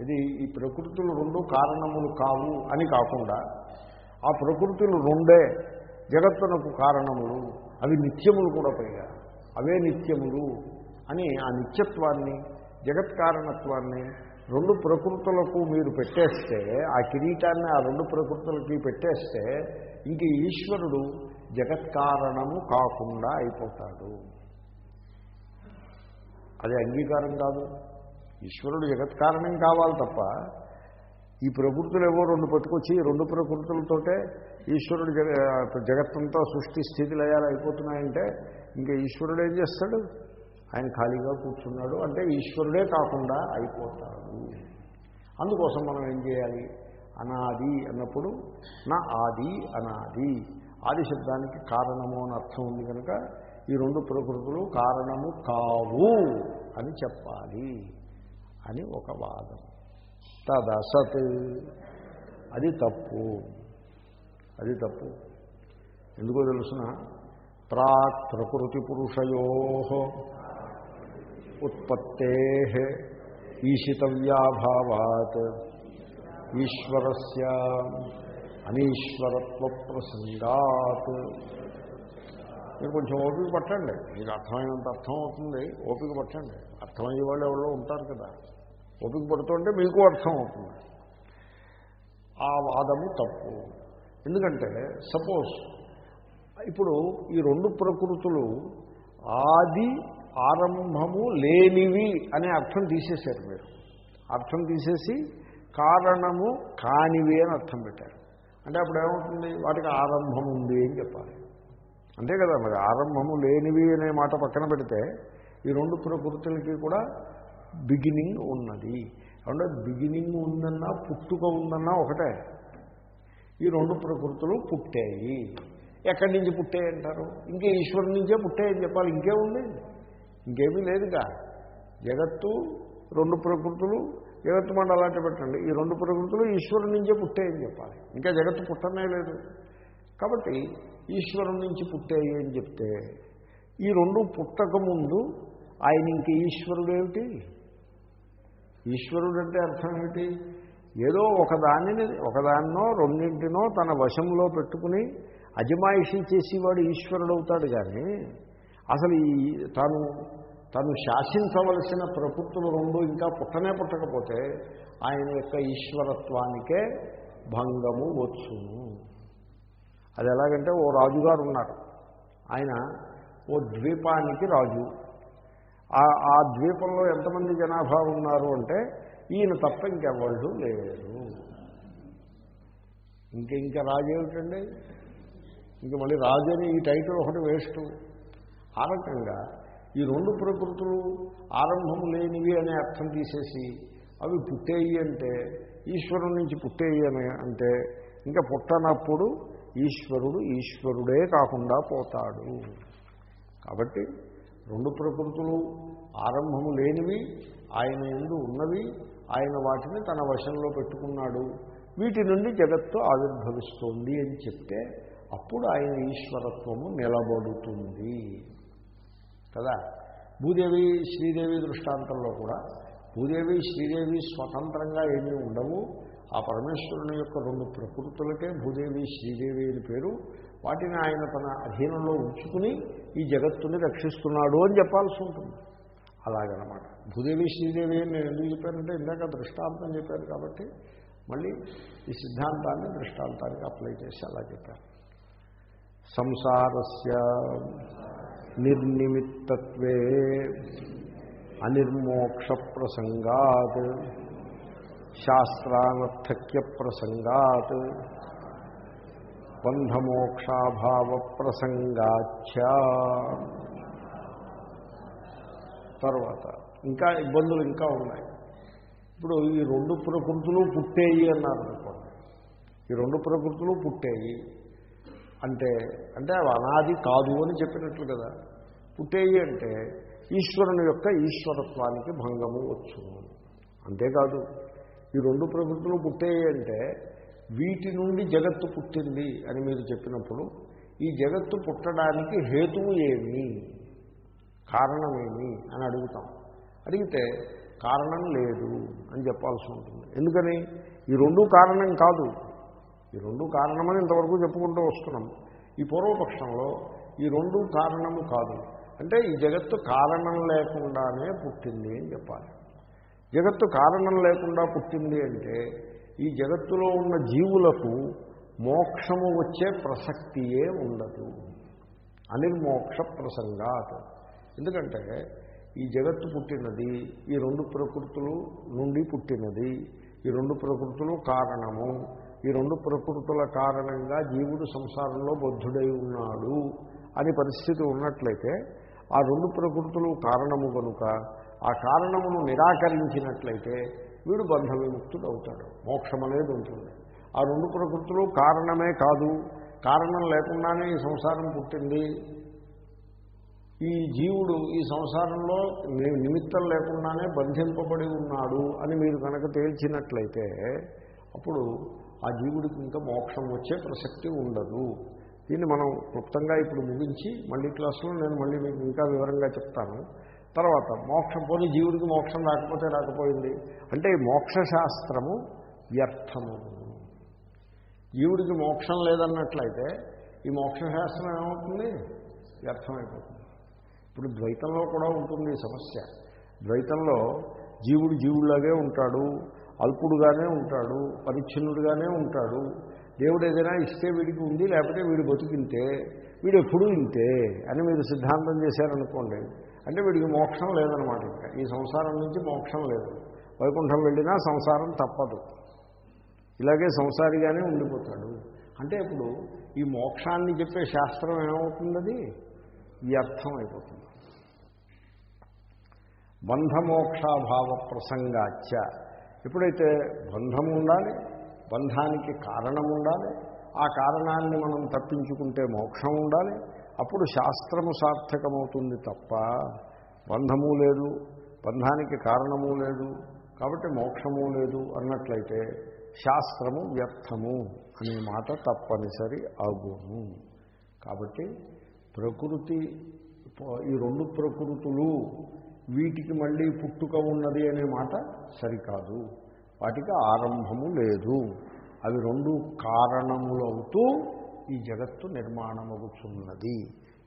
ఇది ఈ ప్రకృతులు రెండు కారణములు కావు అని కాకుండా ఆ ప్రకృతులు రెండే జగత్తునకు కారణములు అవి నిత్యములు కూడా పైగా అవే నిత్యములు అని ఆ నిత్యత్వాన్ని జగత్ కారణత్వాన్ని రెండు ప్రకృతులకు మీరు పెట్టేస్తే ఆ కిరీటాన్ని ఆ రెండు ప్రకృతులకి పెట్టేస్తే ఇంక ఈశ్వరుడు జగత్కారణము కాకుండా అయిపోతాడు. అది అంగీకారం కాదు. ఈశ్వరుడు జగత్కారణం కావాలి తప్ప ఈ ప్రకృతులు ఏవో రెండు పట్టుకొచ్చి రెండు ప్రకృతులతోటే ఈశ్వరుడు జగ జగత్తంతా సృష్టి స్థితి లయాలు అయిపోతున్నాయంటే ఇంకా ఈశ్వరుడు ఏం చేస్తాడు? ఆయన ఖాళీగా కూర్చున్నాడు అంటే ఈశ్వరుడే కాకుండా అయిపోతాడు. అందుకోసం మనం ఏం చేయాలి? అనాది అన్నప్పుడు నా ఆది అనాది. ఆది శబ్దానికి కారణము అని అర్థం ఉంది కనుక ఈ రెండు ప్రకృతులు కారణము కావు అని చెప్పాలి అని ఒక వాదం. తదసత్. అది తప్పు. అది తప్పు. ఎందుకో తెలుసిన? ప్రాక్ ప్రకృతి పురుషయో. ఉత్పత్తే ఈశితవ్యాభావాత్ ఈశ్వరస్య అనీశ్వరత్వ ప్రసంగాత్ మీరు కొంచెం ఓపిక పట్టండి. మీకు అర్థమైనంత అర్థం అవుతుంది. ఓపిక పట్టండి. అర్థమయ్యే వాళ్ళు ఎవరో ఉంటారు కదా. ఓపిక పడుతుంటే మీకు అర్థం అవుతుంది. ఆ వాదము తప్పు. ఎందుకంటే సపోజ్ ఇప్పుడు ఈ రెండు ప్రకృతులు ఆది ఆరంభము లేనివి అనే అర్థం తీసేశారు మీరు. అర్థం తీసేసి కారణము కానివి అని అర్థం పెట్టారు. అంటే అప్పుడు ఏమవుతుంది? వాటికి ఆరంభం ఉంది అని చెప్పాలి. అంతే కదా మరి. ఆరంభము లేనివి అనే మాట పక్కన పెడితే ఈ రెండు ప్రకృతులకి కూడా బిగినింగ్ ఉన్నది. అంటే బిగినింగ్ ఉందన్నా పుట్టుక ఉందన్నా ఒకటే. ఈ రెండు ప్రకృతులు పుట్టాయి. ఎక్కడి నుంచి పుట్టాయి అంటారు? ఇంకే ఈశ్వరు నుంచే పుట్టాయని చెప్పాలి. ఇంకేముంది ఇంకేమీ లేదుగా. జగత్తు రెండు ప్రకృతులు జగత్తు మండలాంటి పెట్టండి. ఈ రెండు ప్రకృతులు ఈశ్వరు నుంచే పుట్టాయని చెప్పాలి. ఇంకా జగత్తు పుట్టనే లేదు. కాబట్టి ఈశ్వరుని నుంచి పుట్టాయి అని చెప్తే ఈ రెండు పుట్టకముందు ఆయన ఇంక ఈశ్వరుడు ఏమిటి? ఈశ్వరుడు అంటే అర్థం ఏమిటి? ఏదో ఒకదానిని ఒకదాన్నో రెండింటినో తన వశంలో పెట్టుకుని అజమాయిషీ చేసేవాడు ఈశ్వరుడు అవుతాడు కానీ అసలు ఈ తాను తను శాసించవలసిన ప్రకృతులు రెండు ఇంకా పుట్టనే పుట్టకపోతే ఆయన యొక్క ఈశ్వరత్వానికే భంగము వచ్చును. అది ఎలాగంటే ఓ రాజుగారు ఉన్నారు. ఆయన ఓ ద్వీపానికి రాజు. ఆ ద్వీపంలో ఎంతమంది జనాభా ఉన్నారు అంటే ఈయన తప్ప ఇంకెవ్వళ్ళు లేరు. ఇంక ఇంకా రాజు ఏమిటండి ఇంక మళ్ళీ రాజు అని ఈ టైటిల్ ఒకటి వేస్ట్. ఆ రకంగా ఈ రెండు ప్రకృతులు ఆరంభం లేనివి అనే అర్థం తీసేసి అవి పుట్టేయి అంటే ఈశ్వరుడి నుంచి పుట్టేయి అని అంటే ఇంకా పుట్టనప్పుడు ఈశ్వరుడు ఈశ్వరుడే కాకుండా పోతాడు. కాబట్టి రెండు ప్రకృతులు ఆరంభము లేనివి ఆయన ఎందు ఉన్నవి ఆయన వాటిని తన వశంలో పెట్టుకున్నాడు. వీటి నుండి జగత్తు ఆవిర్భవిస్తోంది అని చెప్తే అప్పుడు ఆయన ఈశ్వరత్వము నిలబడుతుంది. కదా? భూదేవి శ్రీదేవి దృష్టాంతంలో కూడా భూదేవి శ్రీదేవి స్వతంత్రంగా ఏమీ ఉండవు. ఆ పరమేశ్వరుని యొక్క రెండు ప్రకృతులకే భూదేవి శ్రీదేవి అని పేరు. వాటిని ఆయన తన అధీనంలో ఉంచుకుని ఈ జగత్తుని రక్షిస్తున్నాడు అని చెప్పాల్సి ఉంటుంది. అలాగనమాట. భూదేవి శ్రీదేవి అని నేను ఎందుకు చెప్పానంటే ఇందాక దృష్టాంతం చెప్పాను కాబట్టి మళ్ళీ ఈ సిద్ధాంతాన్ని దృష్టాంతానికి అప్లై చేసి అలా చెప్పాను సంసారస్య నిర్నిమిత్తత్వే అనిర్మోక్ష ప్రసంగాత్ శాస్త్రానర్థక్య ప్రసంగాత్ బంధమోక్షాభావ ప్రసంగాచ తర్వాత ఇంకా ఇబ్బందులు ఇంకా ఉన్నాయి. ఇప్పుడు ఈ రెండు ప్రకృతులు పుట్టేయి అన్నారు అనుకోండి ఈ రెండు ప్రకృతులు పుట్టేయి. అంటే అంటే అవి అనాది కాదు అని చెప్పినట్లు కదా. పుట్టేయి అంటే ఈశ్వరుని యొక్క ఈశ్వరత్వానికి భంగము వచ్చును అంతేకాదు ఈ రెండు ప్రకృతులు పుట్టేయి అంటే వీటి నుండి జగత్తు పుట్టింది అని మీరు చెప్పినప్పుడు ఈ జగత్తు పుట్టడానికి హేతువు ఏమి? కారణమేమి? అని అడుగుతాం. అడిగితే కారణం లేదు అని చెప్పాల్సి ఉంటుంది. ఎందుకని? ఈ రెండు కారణం కాదు. ఈ రెండు కారణమని ఇంతవరకు చెప్పుకుంటూ వస్తున్నాం. ఈ పూర్వపక్షంలో ఈ రెండు కారణము కాదు. అంటే ఈ జగత్తు కారణం లేకుండానే పుట్టింది అని చెప్పాలి. జగత్తు కారణం లేకుండా పుట్టింది అంటే ఈ జగత్తులో ఉన్న జీవులకు మోక్షము వచ్చే ప్రసక్తియే ఉండదు. అనిర్మోక్ష ప్రసంగాత్. ఎందుకంటే ఈ జగత్తు పుట్టినది ఈ రెండు ప్రకృతులు నుండి పుట్టినది ఈ రెండు ప్రకృతులు కారణము. ఈ రెండు ప్రకృతుల కారణంగా జీవుడు సంసారంలో బద్ధుడై ఉన్నాడు అని పరిస్థితి ఉన్నట్లయితే ఆ రెండు ప్రకృతులు కారణము కనుక ఆ కారణమును నిరాకరించినట్లయితే వీడు బంధ విముక్తుడు అవుతాడు మోక్షం అనేది ఉంటుంది. ఆ రెండు ప్రకృతులు కారణమే కాదు కారణం లేకుండానే ఈ సంసారం పుట్టింది. ఈ జీవుడు ఈ సంసారంలో నిమిత్తం లేకుండానే బంధింపబడి ఉన్నాడు అని మీరు కనుక తేల్చినట్లయితే అప్పుడు ఆ జీవుడికి ఇంకా మోక్షం వచ్చే ప్రసక్తి ఉండదు. దీన్ని మనం క్లుప్తంగా ఇప్పుడు ముగించి మళ్ళీ క్లాసులో నేను మళ్ళీ మీకు ఇంకా వివరంగా చెప్తాను. తర్వాత మోక్షం పోనీ జీవుడికి మోక్షం రాకపోతే రాకపోయింది. అంటే ఈ మోక్ష శాస్త్రము వ్యర్థము. జీవుడికి మోక్షం లేదన్నట్లయితే ఈ మోక్షశాస్త్రం ఏమవుతుంది? వ్యర్థమైపోతుంది. ఇప్పుడు ద్వైతంలో కూడా ఉంటుంది ఈ సమస్య. ద్వైతంలో జీవుడు జీవుడిలాగే ఉంటాడు. అల్పుడుగానే ఉంటాడు పరిచ్ఛిన్నుడుగానే ఉంటాడు. దేవుడు ఏదైనా ఇస్తే వీడికి ఉంది లేకపోతే వీడు బతికింతే వీడు ఎప్పుడూ ఇంతే అని మీరు సిద్ధాంతం చేశారనుకోండి. అంటే వీడికి మోక్షం లేదనమాట ఇంకా. ఈ సంసారం నుంచి మోక్షం లేదు. వైకుంఠం వెళ్ళినా సంసారం తప్పదు. ఇలాగే సంసారిగానే ఉండిపోతాడు. అంటే ఇప్పుడు ఈ మోక్షాన్ని చెప్పే శాస్త్రం ఏమవుతుంది వ్యర్థం అయిపోతుంది. బంధమోక్షాభావ ప్రసంగాచ ఎప్పుడైతే బంధం ఉండాలి బంధానికి కారణం ఉండాలి ఆ కారణాన్ని మనం తప్పించుకుంటే మోక్షం ఉండాలి అప్పుడు శాస్త్రము సార్థకమవుతుంది తప్ప బంధము లేదు బంధానికి కారణము లేదు కాబట్టి మోక్షము లేదు అన్నట్లయితే శాస్త్రము వ్యర్థము అనే మాట తప్పనిసరి అగును. కాబట్టి ప్రకృతి ఈ రెండు ప్రకృతులు వీటికి మళ్ళీ పుట్టుక ఉన్నది అనే మాట సరికాదు. వాటికి ఆరంభము లేదు. అవి రెండు కారణములవుతూ ఈ జగత్తు నిర్మాణమవుతున్నది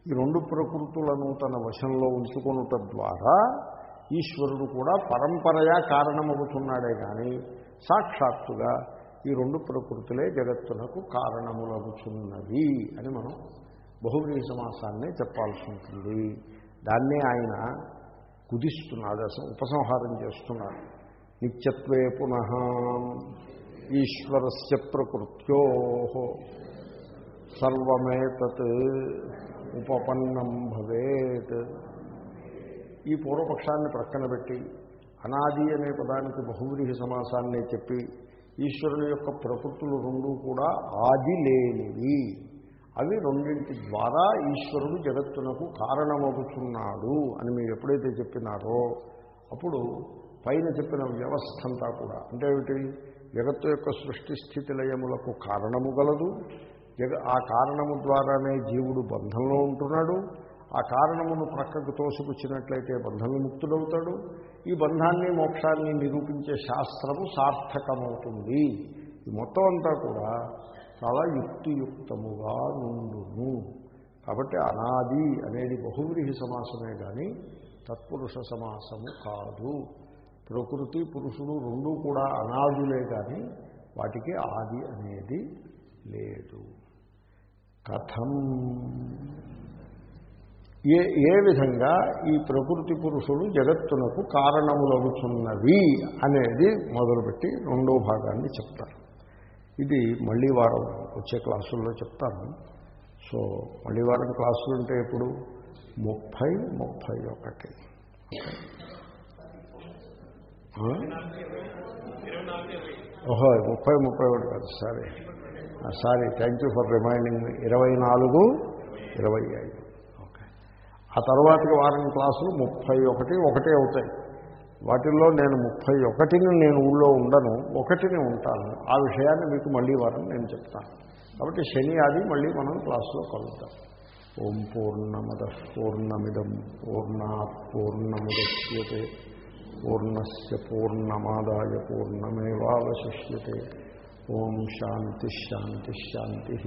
ఈ రెండు ప్రకృతులను తన వశంలో ఉంచుకొనుట ద్వారా ఈశ్వరుడు కూడా పరంపరయా కారణమవుతున్నాడే కానీ సాక్షాత్తుగా ఈ రెండు ప్రకృతులే జగత్తునకు కారణములవుతున్నవి అని మనం బహువ్రీహి సమాసాన్నే చెప్పాల్సి ఉంటుంది. దాన్నే ఆయన కుదిస్తున్నాడు ఉపసంహారం చేస్తున్నాడు. నిత్యత్వే పునః ఈశ్వరస్య ప్రకృత్యో సర్వమేతత్ ఉపపన్నం భవేత్. ఈ పూర్వపక్షాన్ని ప్రక్కన పెట్టి అనాది అనే పదానికి బహువ్రీహి సమాసాన్ని చెప్పి ఈశ్వరుని యొక్క ప్రకృతులు రెండు కూడా ఆది లేనివి. అవి రెండింటి ద్వారా ఈశ్వరుడు జగత్తునకు కారణమవుతున్నాడు అని మీరు ఎప్పుడైతే చెప్పినారో అప్పుడు పైన చెప్పిన వ్యవస్థ అంతా కూడా. అంటే ఏమిటి? జగత్తు యొక్క సృష్టి స్థితి లయములకు కారణము గలదు. జగ ఆ కారణము ద్వారానే జీవుడు బంధంలో ఉంటున్నాడు. ఆ కారణమును ప్రక్కకు తోసుకొచ్చినట్లయితే బంధం ముక్తుడవుతాడు. ఈ బంధాన్ని మోక్షాన్ని నిరూపించే శాస్త్రము సార్థకమవుతుంది. ఈ మొత్తం అంతా కూడా చాలా యుక్తియుక్తముగా నుండును. కాబట్టి అనాది అనేది బహువ్రీహి సమాసమే కానీ తత్పురుష సమాసము కాదు. ప్రకృతి పురుషుడు రెండూ కూడా అనాదులే కానీ వాటికి ఆది అనేది లేదు. కథం. ఏ ఏ విధంగా ఈ ప్రకృతి పురుషులు జగత్తునకు కారణములవుతున్నవి అనేది మొదలుపెట్టి రెండో భాగాన్ని చెప్తారు. ఇది మళ్ళీ వారం వచ్చే క్లాసుల్లో చెప్తాను. సో మళ్ళీ వారం క్లాసులు అంటే ఎప్పుడు? ముప్పై ముప్పై ఒకటి. ఓహో ముప్పై ముప్పై ఒకటి కాదు sorry. Sorry thank you for reminding ఇరవై నాలుగు ఇరవై ఐదు. ఓకే. ఆ తర్వాతి వారం క్లాసులు ముప్పై ఒకటి ఒకటే అవుతాయి. వాటిల్లో నేను ముప్పై ఒకటిని నేను ఊళ్ళో ఉండను ఒకటిని ఉంటాను. ఆ విషయాన్ని మీకు మళ్ళీ వారం నేను చెప్తాను. కాబట్టి శని ఆది మళ్ళీ మనం క్లాసులో కలుద్దాం. ఓం పూర్ణమద పూర్ణమిదం పూర్ణా పూర్ణముద్యతే పూర్ణస్ పూర్ణమాదాయ పూర్ణమేవాశిష్యతే ఓం శాంతి శాంతి శాంతి.